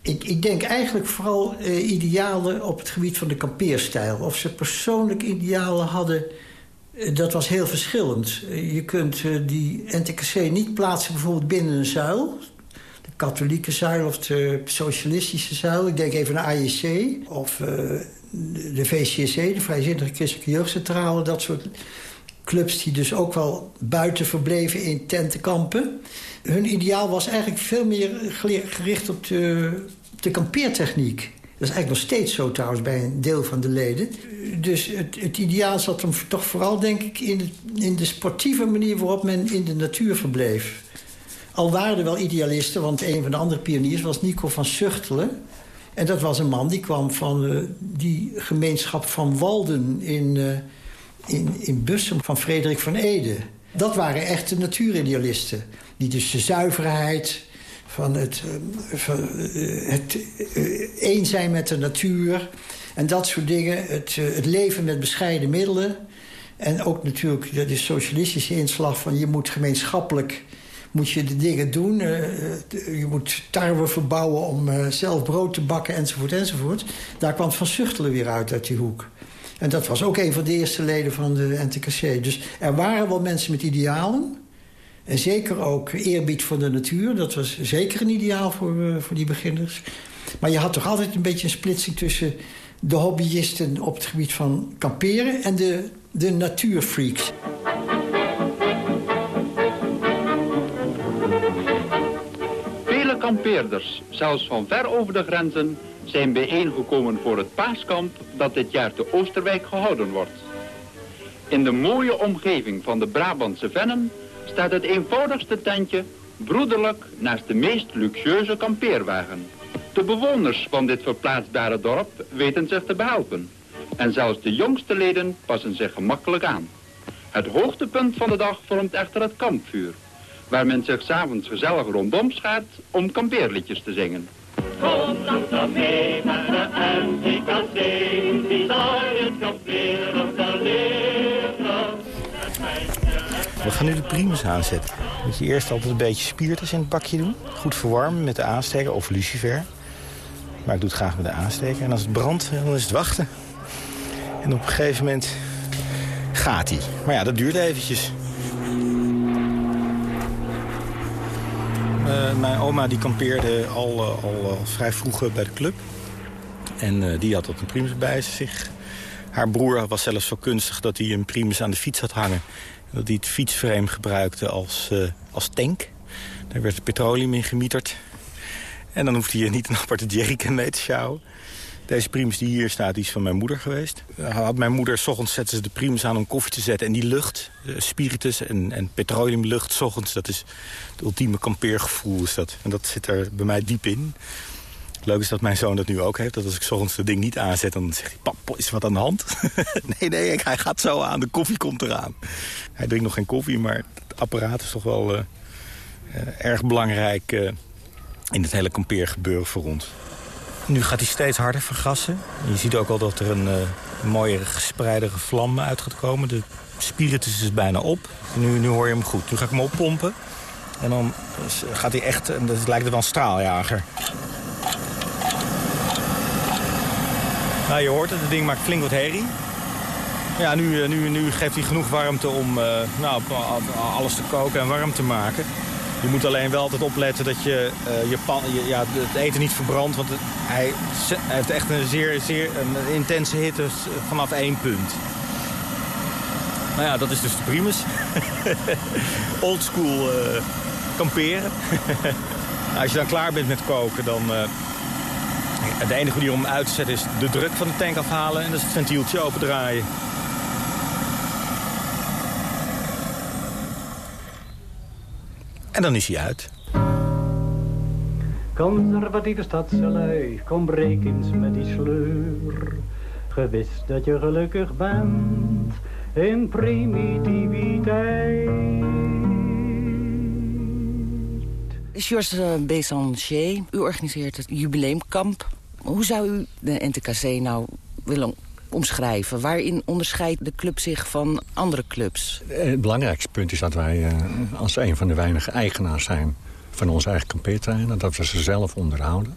Ik, ik, denk eigenlijk vooral uh, idealen op het gebied van de kampeerstijl. Of ze persoonlijk idealen hadden dat was heel verschillend. Je kunt eh, die NTKC niet plaatsen bijvoorbeeld binnen een zuil. De katholieke zuil of de socialistische zuil. Ik denk even de AJC of uh, de VCC, de Vrijzinnige Christelijke Jeugdcentrale. Dat soort clubs die dus ook wel buiten verbleven in tentenkampen. Hun ideaal was eigenlijk veel meer gericht op de, de kampeertechniek. Dat is eigenlijk nog steeds zo trouwens bij een deel van de leden. Dus het, het ideaal zat hem toch vooral, denk ik... In, in de sportieve manier waarop men in de natuur verbleef. Al waren er wel idealisten, want een van de andere pioniers was Nico van Zuchtelen. En dat was een man die kwam van uh, die gemeenschap van Walden in, uh, in, in Bussum van Frederik van Ede. Dat waren echte natuuridealisten. Die dus de zuiverheid, van het, eh, van eh, het een eh, zijn met de natuur en dat soort dingen. Het, het leven met bescheiden middelen. En ook natuurlijk de, socialistische inslag van je moet gemeenschappelijk moet je de dingen doen. je moet tarwe verbouwen om zelf brood te bakken enzovoort enzovoort. Daar kwam Van Zuchtelen weer uit uit die hoek. En dat was ook een van de eerste leden van de NTKC. Dus er waren wel mensen met idealen. En zeker ook eerbied voor de natuur. Dat was zeker een ideaal voor, uh, voor die beginners. Maar je had toch altijd een beetje een splitsing tussen de hobbyisten op het gebied van kamperen... en de, de natuurfreaks. Vele kampeerders, zelfs van ver over de grenzen... zijn bijeengekomen voor het paaskamp dat dit jaar te Oosterwijk gehouden wordt. In de mooie omgeving van de Brabantse Vennen staat het eenvoudigste tentje broederlijk naast de meest luxueuze kampeerwagen. De bewoners van dit verplaatsbare dorp weten zich te behelpen. En zelfs de jongste leden passen zich gemakkelijk aan. Het hoogtepunt van de dag vormt echter het kampvuur. Waar men zich s'avonds gezellig rondom schaart om kampeerliedjes te zingen. Kom dan mee met de MTKC, die zal het kamperen We gaan nu de primus aanzetten. Moet je eerst altijd een beetje spiertjes in het bakje doen. Goed verwarmen met de aansteker of lucifer. Maar ik doe het graag met de aansteker. En als het brandt, dan is het wachten. En op een gegeven moment gaat hij. Maar ja, dat duurt eventjes. Uh, mijn oma die kampeerde al, uh, al uh, vrij vroeg bij de club. En die had ook een primus bij zich. Haar broer was zelfs zo kunstig dat hij een primus aan de fiets had hangen Dat hij het fietsframe gebruikte als, uh, als tank. Daar werd petroleum in gemieterd. En dan hoefde je niet een aparte jerrycan mee te sjouwen. Deze primus die hier staat, is van mijn moeder geweest. Had mijn moeder, s ochtends zetten ze de primus aan om koffie te zetten. En die lucht, spiritus en, en petroleumlucht, s ochtends, dat is het ultieme kampeergevoel. Is dat. En dat zit er bij mij diep in. Leuk is dat mijn zoon dat nu ook heeft. Dat als ik s ochtends het ding niet aanzet, dan zegt hij... Pap, is er wat aan de hand? nee, nee, hij gaat zo aan. De koffie komt eraan. Hij drinkt nog geen koffie, maar het apparaat is toch wel uh, uh, erg belangrijk... Uh, in het hele kampeergebeuren voor ons. Nu gaat hij steeds harder vergassen. Je ziet ook al dat er een mooiere gespreidere vlam uit gaat komen. De spiritus is bijna op. Nu, nu hoor je hem goed. Nu ga ik hem oppompen. En dan gaat hij echt... Dat lijkt wel een straaljager. Nou, je hoort het. Het ding maakt flink wat herrie. Ja, nu, nu, nu geeft hij genoeg warmte om uh, nou, alles te koken en warm te maken. Je moet alleen wel altijd opletten dat je, uh, je, pan, ja, het eten niet verbrandt. Want hij, heeft echt een zeer, zeer een intense hitte vanaf één punt. Nou ja, dat is dus de primus. Oldschool kamperen. Als je dan klaar bent met koken, dan... De enige manier om uit te zetten is de druk van de tank afhalen... en is het ventieltje opendraaien. En dan is hij uit. Conservatieve stadselui, kom breek eens met die sleur. Gewis dat je gelukkig bent in primitiviteit. Georges uh, Bésanger, u organiseert het jubileumkamp. Hoe zou u de NTKC nou willen omschrijven? Waarin onderscheidt de club zich van andere clubs? Het belangrijkste punt is dat wij uh, als een van de weinige eigenaars zijn... van onze eigen kampeerterreinen. Dat we ze zelf onderhouden.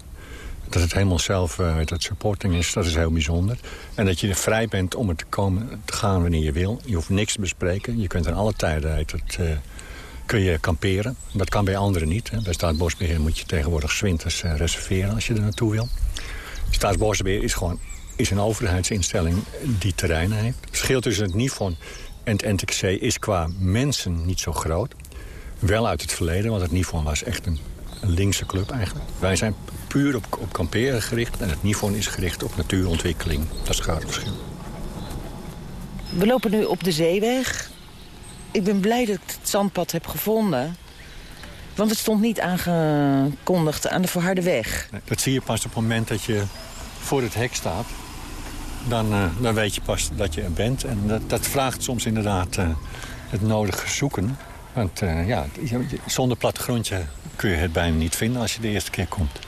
Dat het helemaal zelf dat supporting is, dat is heel bijzonder. En dat je vrij bent om er te komen te gaan wanneer je wil. Je hoeft niks te bespreken. Je kunt in alle tijden het, uh, kun je kamperen. Dat kan bij anderen niet. Hè. Bij Staatsbosbeheer moet je tegenwoordig zwinters uh, reserveren als je er naartoe wil. Staatsbosbeheer is gewoon is een overheidsinstelling die terreinen heeft. Het verschil tussen het NIFON en het NTC is qua mensen niet zo groot. Wel uit het verleden, want het NIFON was echt een, een linkse club eigenlijk. Wij zijn puur op, op kamperen gericht en het NIFON is gericht op natuurontwikkeling. Dat is het grote verschil. We lopen nu op de zeeweg. Ik ben blij dat ik het zandpad heb gevonden. Want het stond niet aangekondigd aan de verharde weg. Dat zie je pas op het moment dat je voor het hek staat dan, uh, dan weet je pas dat je er bent. En dat, dat vraagt soms inderdaad uh, het nodige zoeken. Want uh, ja, zonder plattegrondje kun je het bijna niet vinden als je de eerste keer komt.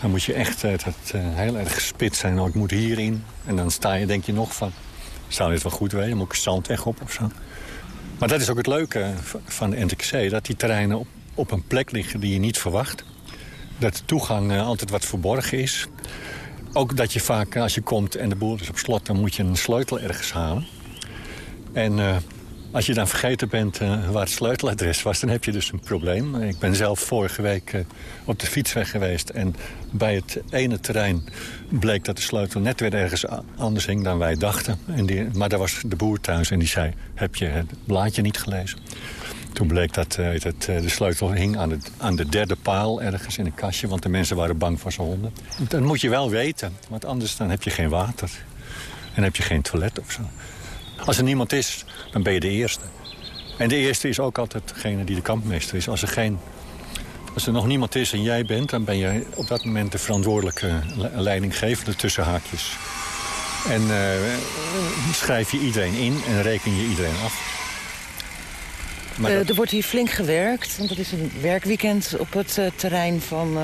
Dan moet je echt dat, heel erg spit zijn. Nou, ik moet hierin. En dan sta je, denk je nog van... zou dit wel goed weten? Moet ik zandweg op of zo? Maar dat is ook het leuke van de NTC. Dat die terreinen op, op een plek liggen die je niet verwacht. Dat de toegang altijd wat verborgen is. Ook dat je vaak, als je komt en de boel is op slot... dan moet je een sleutel ergens halen. En uh, als je dan vergeten bent uh, waar het sleuteladres was... dan heb je dus een probleem. Ik ben zelf vorige week uh, op de fietsweg geweest... en bij het ene terrein bleek dat de sleutel net weer ergens anders hing dan wij dachten. En maar daar was de boer thuis en die zei... heb je het blaadje niet gelezen? Toen bleek dat het, de sleutel hing aan, het, aan de derde paal ergens in een kastje... want de mensen waren bang voor zijn honden. Dat moet je wel weten, want anders dan heb je geen water. En heb je geen toilet of zo. Als er niemand is, dan ben je de eerste. En de eerste is ook altijd degene die de kampmeester is. Als er, geen, als er nog niemand is en jij bent... dan ben je op dat moment de verantwoordelijke leidinggevende tussen haakjes. En uh, schrijf je iedereen in en reken je iedereen af. Maar uh, er wordt hier flink gewerkt, want het is een werkweekend op het uh, terrein van,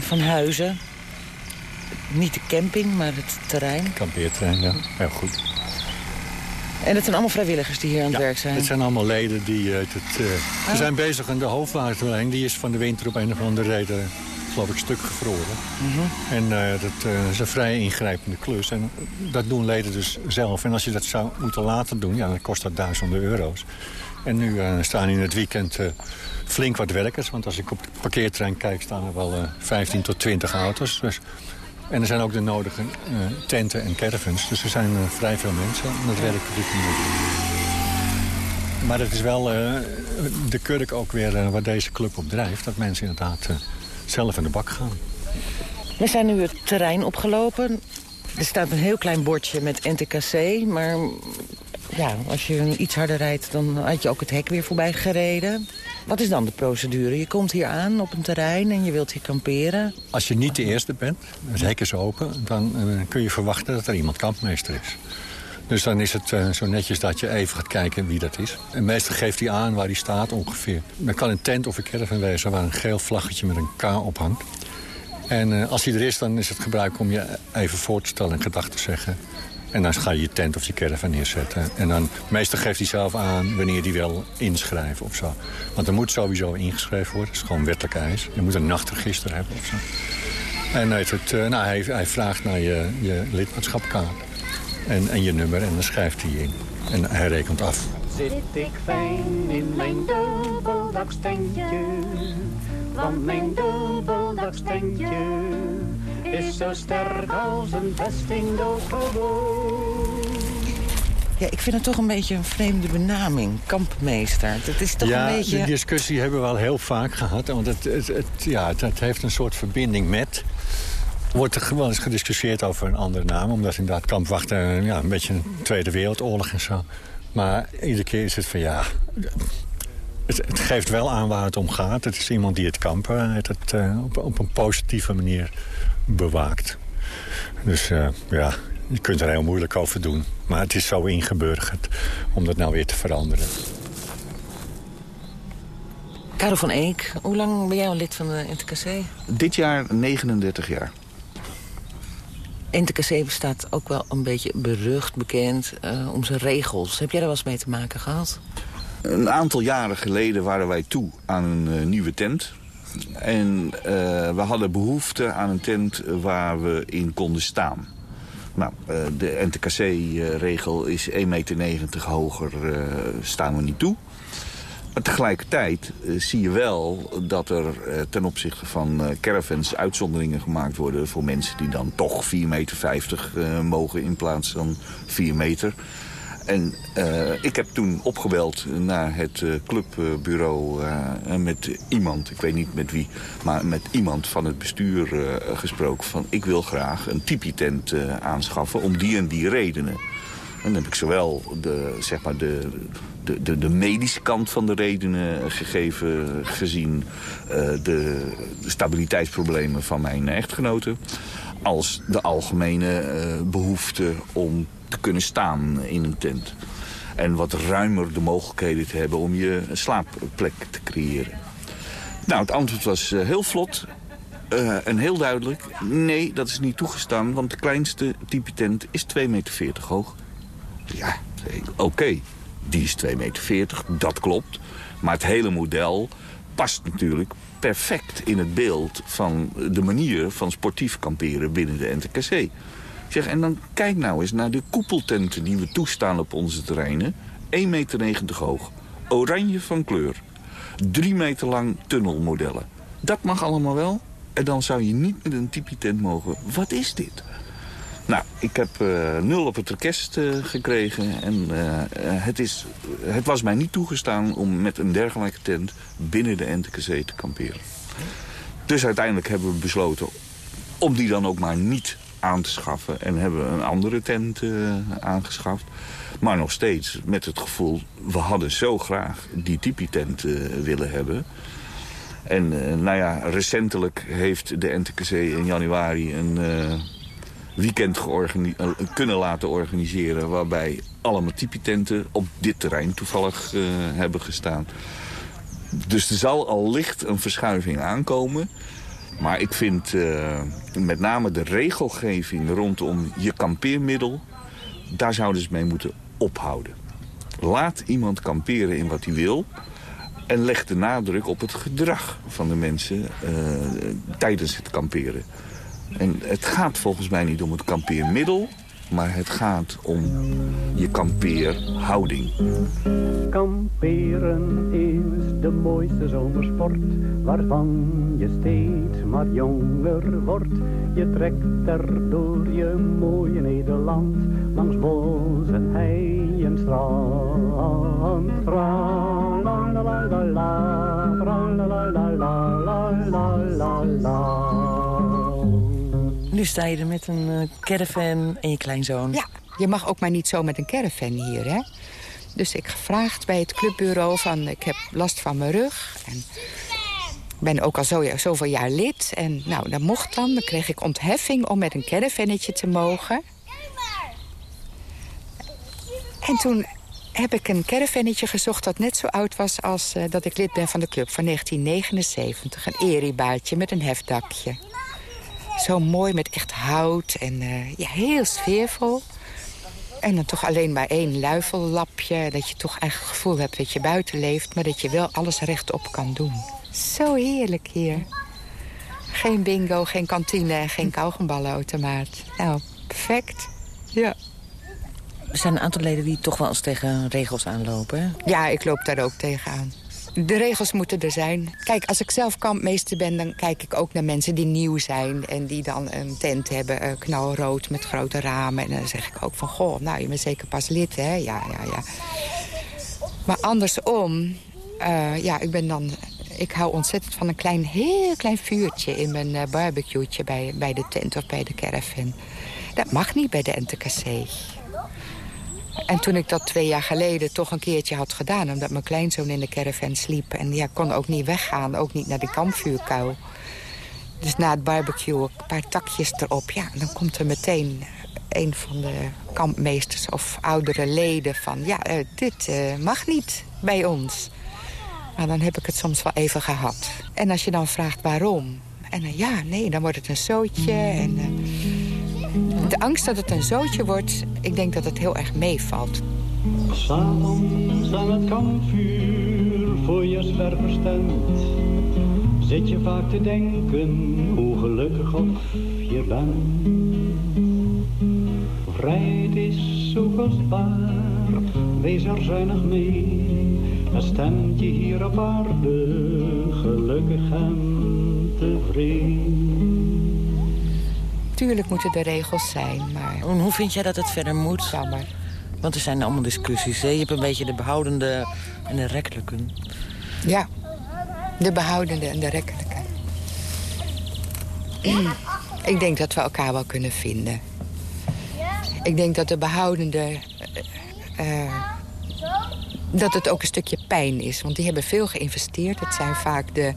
van Huizen. Niet de camping, maar het terrein. Kampeerterrein, ja. Heel goed. En het zijn allemaal vrijwilligers die hier aan het ja, werk zijn? het zijn allemaal leden die... Het, We zijn bezig en de hoofdwaterlijn die is van de winter op een of andere reden geloof ik, stuk gevroren. Mm -hmm. En uh, dat uh, is een vrij ingrijpende klus. En dat doen leden dus zelf. En als je dat zou moeten laten doen, ja, dan kost dat duizenden euro's. En nu uh, staan in het weekend flink wat werkers. Want als ik op het parkeerterrein kijk, staan er wel 15 tot 20 auto's. Dus, en er zijn ook de nodige tenten en caravans. Dus er zijn vrij veel mensen aan het werk. Maar het is wel uh, de kurk ook weer waar deze club op drijft. Dat mensen inderdaad zelf in de bak gaan. We zijn nu het terrein opgelopen. Er staat een heel klein bordje met NTKC. Maar ja, als je iets harder rijdt, dan had je ook het hek weer voorbij gereden. Wat is dan de procedure? Je komt hier aan op een terrein en je wilt hier kamperen. Als je niet de eerste bent, het hek is open... dan kun je verwachten dat er iemand kampmeester is. Dus dan is het uh, zo netjes dat je even gaat kijken wie dat is. En meestal geeft hij aan waar hij staat ongeveer. Dan kan een tent of een caravan wezen waar een geel vlaggetje met een K op hangt. En uh, als hij er is, dan is het gebruik om je even voor te stellen en gedachten te zeggen. En dan ga je je tent of je caravan neerzetten. En dan meestal geeft hij zelf aan wanneer hij wil inschrijven of zo. Want er moet sowieso ingeschreven worden. Dat is gewoon wettelijk eis. Je moet een nachtregister hebben of zo. En het, uh, nou, hij, hij, vraagt naar je, je lidmaatschapkaart en, en je nummer en dan schrijft hij in. En hij rekent af. Zit ik fijn in mijn dubbeldakstentje, want mijn dubbeldakstentje is zo sterk als een vestingdoos gewoon. Ja, ik vind het toch een beetje een vreemde benaming, kampmeester. Dat is toch ja, een beetje... die discussie hebben we al heel vaak gehad. Want het, het, het ja, het, het heeft een soort verbinding met wordt er gewoon eens gediscussieerd over een andere naam. Omdat inderdaad kampwachten ja, een beetje een Tweede Wereldoorlog en zo. Maar iedere keer is het van ja... Het, het geeft wel aan waar het om gaat. Het is iemand die het kampen het, het, uh, op, op, een positieve manier bewaakt. Dus uh, ja, je kunt er heel moeilijk over doen. Maar het is zo ingeburgerd om dat nou weer te veranderen. Karel van Eek, hoe lang ben jij al lid van de NTKC? Dit jaar 39 jaar. NTKC bestaat ook wel een beetje berucht, bekend uh, om zijn regels. Heb jij daar wel eens mee te maken gehad? Een aantal jaren geleden waren wij toe aan een uh, nieuwe tent. En uh, we hadden behoefte aan een tent waar we in konden staan. Nou, de NTKC-regel is 1,90 meter hoger, staan we niet toe. Maar tegelijkertijd zie je wel dat er ten opzichte van caravans uitzonderingen gemaakt worden... voor mensen die dan toch 4,50 meter mogen in plaats van 4 meter. En ik heb toen opgebeld naar het clubbureau met iemand, ik weet niet met wie... maar met iemand van het bestuur gesproken van... ik wil graag een tipi-tent aanschaffen om die en die redenen. En dan heb ik zowel de, zeg maar de, de, de, de medische kant van de redenen gegeven, gezien de, stabiliteitsproblemen van mijn echtgenoten, als de algemene behoefte om te kunnen staan in een tent. En wat ruimer de mogelijkheden te hebben om je slaapplek te creëren. Nou, het antwoord was uh, heel vlot. Uh, en heel duidelijk, nee, dat is niet toegestaan... want de kleinste type tent is 2,40 meter hoog. Ja, oké. Die is 2,40 meter, dat klopt. Maar het hele model past natuurlijk perfect in het beeld van de manier van sportief kamperen binnen de NTKC. Zeg, en dan kijk nou eens naar de koepeltenten die we toestaan op onze terreinen. 1,90 meter hoog, oranje van kleur. 3 meter lang tunnelmodellen. Dat mag allemaal wel. En dan zou je niet met een type tent mogen. Wat is dit? Nou, ik heb uh, nul op het orkest uh, gekregen. En uh, het, is, het was mij niet toegestaan om met een dergelijke tent binnen de NTKC te kamperen. Dus uiteindelijk hebben we besloten om die dan ook maar niet aan te schaffen. En hebben een andere tent aangeschaft. Maar nog steeds met het gevoel, we hadden zo graag die tipi-tent willen hebben. En nou ja, recentelijk heeft de NTKC in januari een weekend kunnen laten organiseren... waarbij allemaal typetenten op dit terrein toevallig hebben gestaan. Dus er zal al licht een verschuiving aankomen. Maar ik vind uh, met name de regelgeving rondom je kampeermiddel... daar zouden ze mee moeten ophouden. Laat iemand kamperen in wat hij wil... en leg de nadruk op het gedrag van de mensen tijdens het kamperen. En het gaat volgens mij niet om het kampeermiddel, maar het gaat om je kampeerhouding. Kamperen is de mooiste zomersport, waarvan je steeds maar jonger wordt. Je trekt er door je mooie Nederland, langs bos en hei en strand. Nu sta er met een uh, caravan en je kleinzoon. Ja, je mag ook maar niet zo met een caravan hier, hè. Dus ik gevraagd bij het clubbureau van... ik heb last van mijn rug en ben ook al zo, zoveel jaar lid. En nou, dat mocht dan. Dan kreeg ik ontheffing om met een caravannetje te mogen. En toen heb ik een caravannetje gezocht dat net zo oud was... als uh, dat ik lid ben van de club, van 1979. Een eriebaadje met een hefdakje. Zo mooi met echt hout en uh, ja, heel sfeervol. En dan toch alleen maar één luifellapje. Dat je toch eigenlijk het gevoel hebt dat je buiten leeft... maar dat je wel alles rechtop kan doen. Zo heerlijk hier. Geen bingo, geen kantine en geen kauwgomballenautomaat. Nou, perfect. Ja. Er zijn een aantal leden die toch wel eens tegen regels aanlopen. Ja, ik loop daar ook tegenaan. De regels moeten er zijn. Kijk, als ik zelf kampmeester ben, dan kijk ik ook naar mensen die nieuw zijn... en die dan een tent hebben, uh, knalrood met grote ramen. En dan zeg ik ook van, goh, nou, je bent zeker pas lid, hè? Ja, ja, ja. Maar andersom, uh, ja, ik ben dan... Ik hou ontzettend van een klein, heel klein vuurtje in mijn uh, barbecue'tje bij, bij de tent of bij de caravan. Dat mag niet bij de NTKC. En toen ik dat twee jaar geleden toch een keertje had gedaan... omdat mijn kleinzoon in de caravan sliep... en ja, kon ook niet weggaan, ook niet naar de kampvuurkuil. Dus na het barbecue een paar takjes erop... ja, dan komt er meteen een van de kampmeesters of oudere leden van... ja, uh, dit uh, mag niet bij ons. Nou, dan heb ik het soms wel even gehad. En als je dan vraagt waarom... en uh, ja, nee, dan wordt het een zootje en... De angst dat het een zootje wordt, ik denk dat het heel erg meevalt. S'avonds aan het kampvuur voor je zwerverstent Zit je vaak te denken hoe gelukkig of je bent. Vrijheid is zo kostbaar, wees er zuinig mee. En stemt je hier op aarde gelukkig en tevreden Natuurlijk moeten er regels zijn, maar... En hoe vind jij dat het verder moet? Jammer. Want er zijn allemaal discussies, hè? Je hebt een beetje de behoudende en de rekkelijke. Ja, de behoudende en de rekkelijke. Ik denk dat we elkaar wel kunnen vinden. Ik denk dat de behoudende... Uh, dat het ook een stukje pijn is. Want die hebben veel geïnvesteerd. Het zijn vaak de,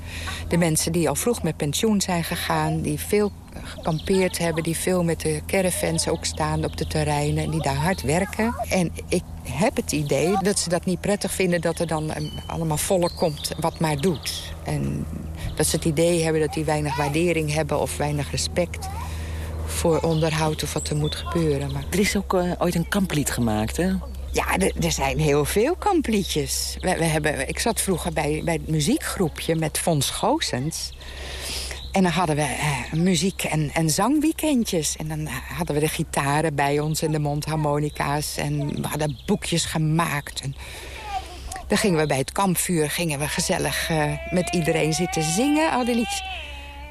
de mensen die al vroeg met pensioen zijn gegaan... die veel gekampeerd hebben, die veel met de caravans ook staan op de terreinen... en die daar hard werken. En ik heb het idee dat ze dat niet prettig vinden... dat er dan um, allemaal volk komt wat maar doet. En dat ze het idee hebben dat die weinig waardering hebben... of weinig respect voor onderhoud of wat er moet gebeuren. Maar... Er is ook uh, ooit een kamplied gemaakt, hè? Ja, er zijn heel veel kampliedjes. We, we, hebben, ik zat vroeger bij, bij het muziekgroepje met Fons Goosens. En dan hadden we uh, muziek- en, en zangweekendjes. En dan hadden we de gitaren bij ons en de mondharmonica's. En we hadden boekjes gemaakt. En dan gingen we bij het kampvuur gingen we gezellig uh, met iedereen zitten zingen, al liedjes.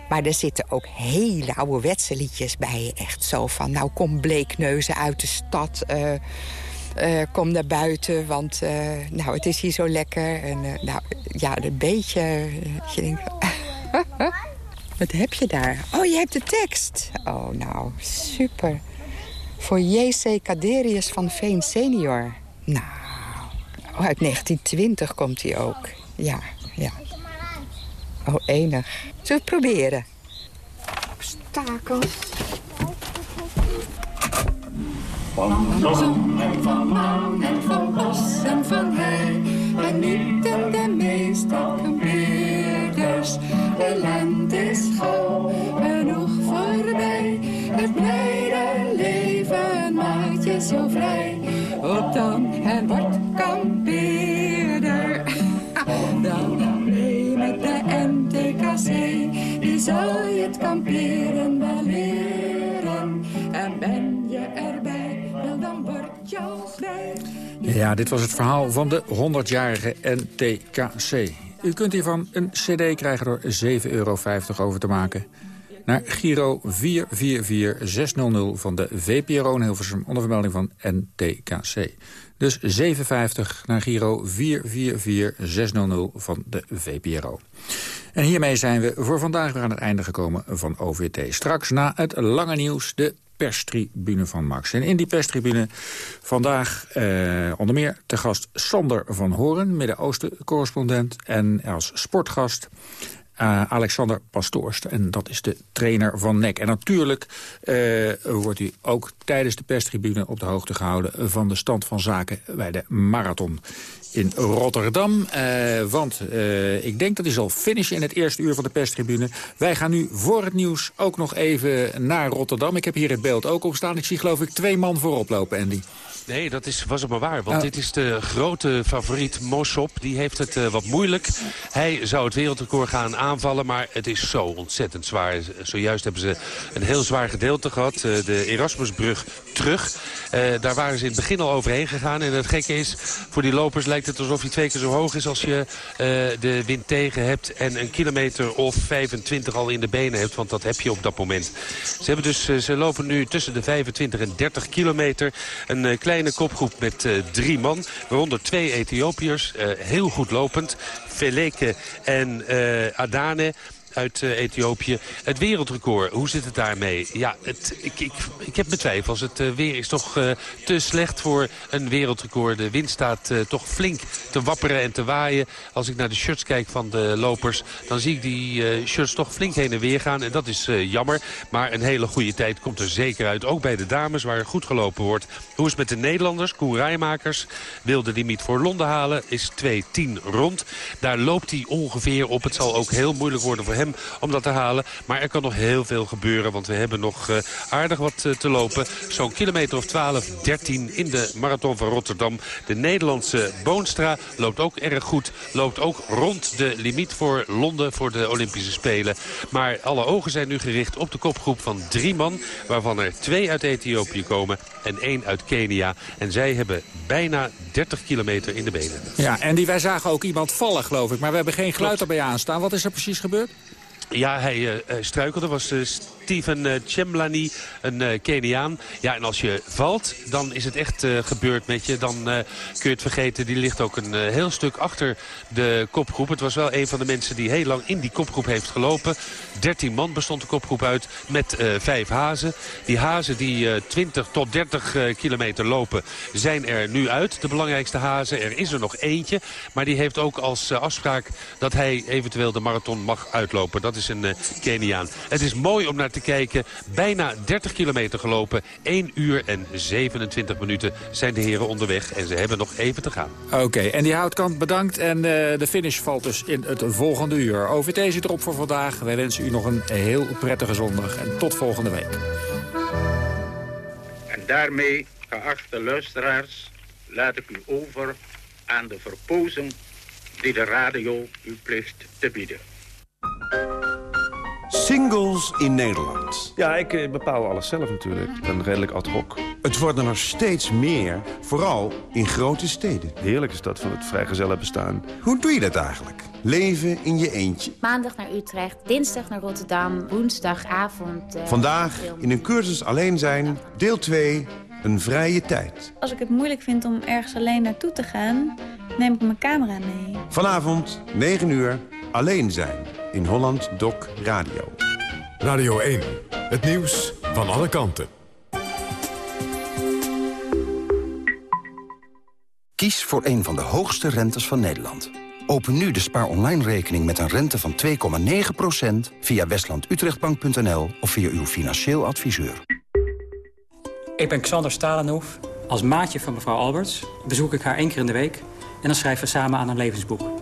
Maar er zitten ook hele ouderwetse liedjes bij. Echt zo van, nou kom bleekneuzen uit de stad... Kom naar buiten, want nou, het is hier zo lekker. En uh, nou, ja, een beetje... je denkt, wat heb je daar? Oh, je hebt de tekst. Oh, nou, super. Voor J.C. Caderius van Veen senior. Nou, oh, uit 1920 komt hij ook. Ja, ja. Oh, enig. Zullen we het proberen? Obstakels. Van zon en van maan en van bos en van hei. Genieten de meeste kampeerders. De lente is gauw genoeg voorbij. Het blijde leven maakt je zo vrij. Op dan en word kampeerder. Dan mee met de NTKC. Die zal je het kamperen wel leren. En ben je erbij, wel dan word je blij. Ja, dit was het verhaal van de 100-jarige NTKC. U kunt hiervan een cd krijgen door 7,50 euro over te maken. naar Giro 444600 van de VPRO in Hilversum... onder vermelding van NTKC. Dus 750 naar Giro 444600 van de VPRO. En hiermee zijn we voor vandaag weer aan het einde gekomen van OVT. Straks na het lange nieuws de perstribune van Max. En in die perstribune vandaag eh, onder meer te gast Sander van Horen... Midden-Oosten-correspondent en als sportgast... Uh, Alexander Pastoorst. En dat is de trainer van NEC. En natuurlijk uh, wordt u ook tijdens de perstribune op de hoogte gehouden... van de stand van zaken bij de marathon in Rotterdam. Uh, want ik denk dat hij zal finishen in het eerste uur van de perstribune. Wij gaan nu voor het nieuws ook nog even naar Rotterdam. Ik heb hier het beeld ook opstaan. Ik zie geloof ik twee man voorop lopen, Andy. Nee, dat is, was het maar waar. Want dit is de grote favoriet Mossop. Die heeft het uh, wat moeilijk. Hij zou het wereldrecord gaan aanvallen, maar het is zo ontzettend zwaar. Zojuist hebben ze een heel zwaar gedeelte gehad. Uh, de Erasmusbrug terug. Uh, daar waren ze in het begin al overheen gegaan. En het gekke is, voor die lopers lijkt het alsof hij twee keer zo hoog is... als je de wind tegen hebt en een kilometer of 25 al in de benen hebt. Want dat heb je op dat moment. Ze, hebben dus, ze lopen nu tussen de 25 en 30 kilometer. Een klein kleine kopgroep met uh, drie man. Waaronder twee Ethiopiërs. Uh, heel goed lopend. Feleke en uh, Adane uit uh, Ethiopië. Het wereldrecord, hoe zit het daarmee? Ja, het, ik, ik, ik heb mijn twijfels. Het uh, weer is toch uh, te slecht voor een wereldrecord. De wind staat toch flink te wapperen en te waaien. Als ik naar de shirts kijk van de lopers... dan zie ik die shirts toch flink heen en weer gaan. En dat is jammer. Maar een hele goede tijd komt er zeker uit. Ook bij de dames, waar goed gelopen wordt. Hoe is het met de Nederlanders? Koen Rijmakers wil de limiet voor Londen halen. Is 2.10 rond. Daar loopt hij ongeveer op. Het zal ook heel moeilijk worden voor hem om dat te halen. Maar er kan nog heel veel gebeuren, want we hebben nog uh, aardig wat uh, te lopen. Zo'n kilometer of 12, 13 in de marathon van Rotterdam. De Nederlandse Boonstra loopt ook erg goed. Loopt ook rond de limiet voor Londen voor de Olympische Spelen. Maar alle ogen zijn nu gericht op de kopgroep van drie man. Waarvan er twee uit Ethiopië komen en één uit Kenia. En zij hebben bijna 30 kilometer in de benen. Ja, en die, wij zagen ook iemand vallen, geloof ik. Maar we hebben geen geluid erbij aanstaan. Wat is er precies gebeurd? Ja, hij uh, struikelde. was uh, Steven Chemlani, een Keniaan. Ja, en als je valt, dan is het echt gebeurd met je. Dan kun je het vergeten. Die ligt ook een heel stuk achter de kopgroep. Het was wel een van de mensen die heel lang in die kopgroep heeft gelopen. 13 man bestond de kopgroep uit met vijf hazen. Die hazen die 20 tot 30 kilometer lopen zijn er nu uit. De belangrijkste hazen. Er is er nog eentje. Maar die heeft ook als afspraak dat hij eventueel de marathon mag uitlopen. Dat is een Keniaan. Het is mooi om naar te kijken. Bijna 30 kilometer gelopen. 1 uur en 27 minuten zijn de heren onderweg. En ze hebben nog even te gaan. Oké, en die houtkant bedankt. En uh, de finish valt dus in het volgende uur. OVT zit erop voor vandaag. Wij wensen u nog een heel prettige zondag. En tot volgende week. En daarmee, geachte luisteraars, laat ik u over aan de verpozen die de radio u plicht te bieden. Singles in Nederland. Ja, ik eh, bepaal alles zelf natuurlijk. Ik ben redelijk ad hoc. Het worden er steeds meer, vooral in grote steden. Heerlijk is dat van het vrijgezellen bestaan. Hoe doe je dat eigenlijk? Leven in je eentje. Maandag naar Utrecht, dinsdag naar Rotterdam, woensdagavond... Uh, Vandaag in een cursus alleen zijn, deel 2, een vrije tijd. Als ik het moeilijk vind om ergens alleen naartoe te gaan, neem ik mijn camera mee. Vanavond, 9 uur, alleen zijn in Holland Doc Radio. Radio 1, het nieuws van alle kanten. Kies voor een van de hoogste rentes van Nederland. Open nu de spaar online rekening met een rente van 2,9% via westlandutrechtbank.nl of via uw financieel adviseur. Ik ben Xander Stalenhoef. Als maatje van mevrouw Alberts bezoek ik haar één keer in de week... en dan schrijven we samen aan een levensboek.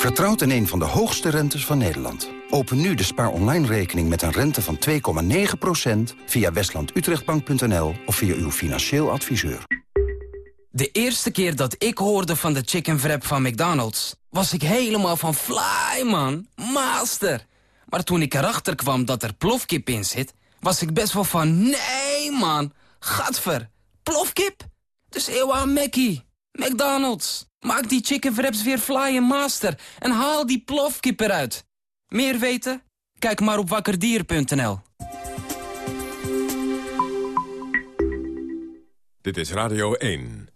Vertrouwt in een van de hoogste rentes van Nederland. Open nu de spaar online rekening met een rente van 2,9% via westlandutrechtbank.nl of via uw financieel adviseur. De eerste keer dat ik hoorde van de chicken wrap van McDonald's... was ik helemaal van fly, man. Master. Maar toen ik erachter kwam dat er plofkip in zit... was ik best wel van, nee, man. Gadver. Plofkip? Dus eeuw aan Mackie. McDonald's. Maak die chicken wraps weer fly en master. En haal die plofkip eruit. Meer weten? Kijk maar op wakkerdier.nl. Dit is Radio 1.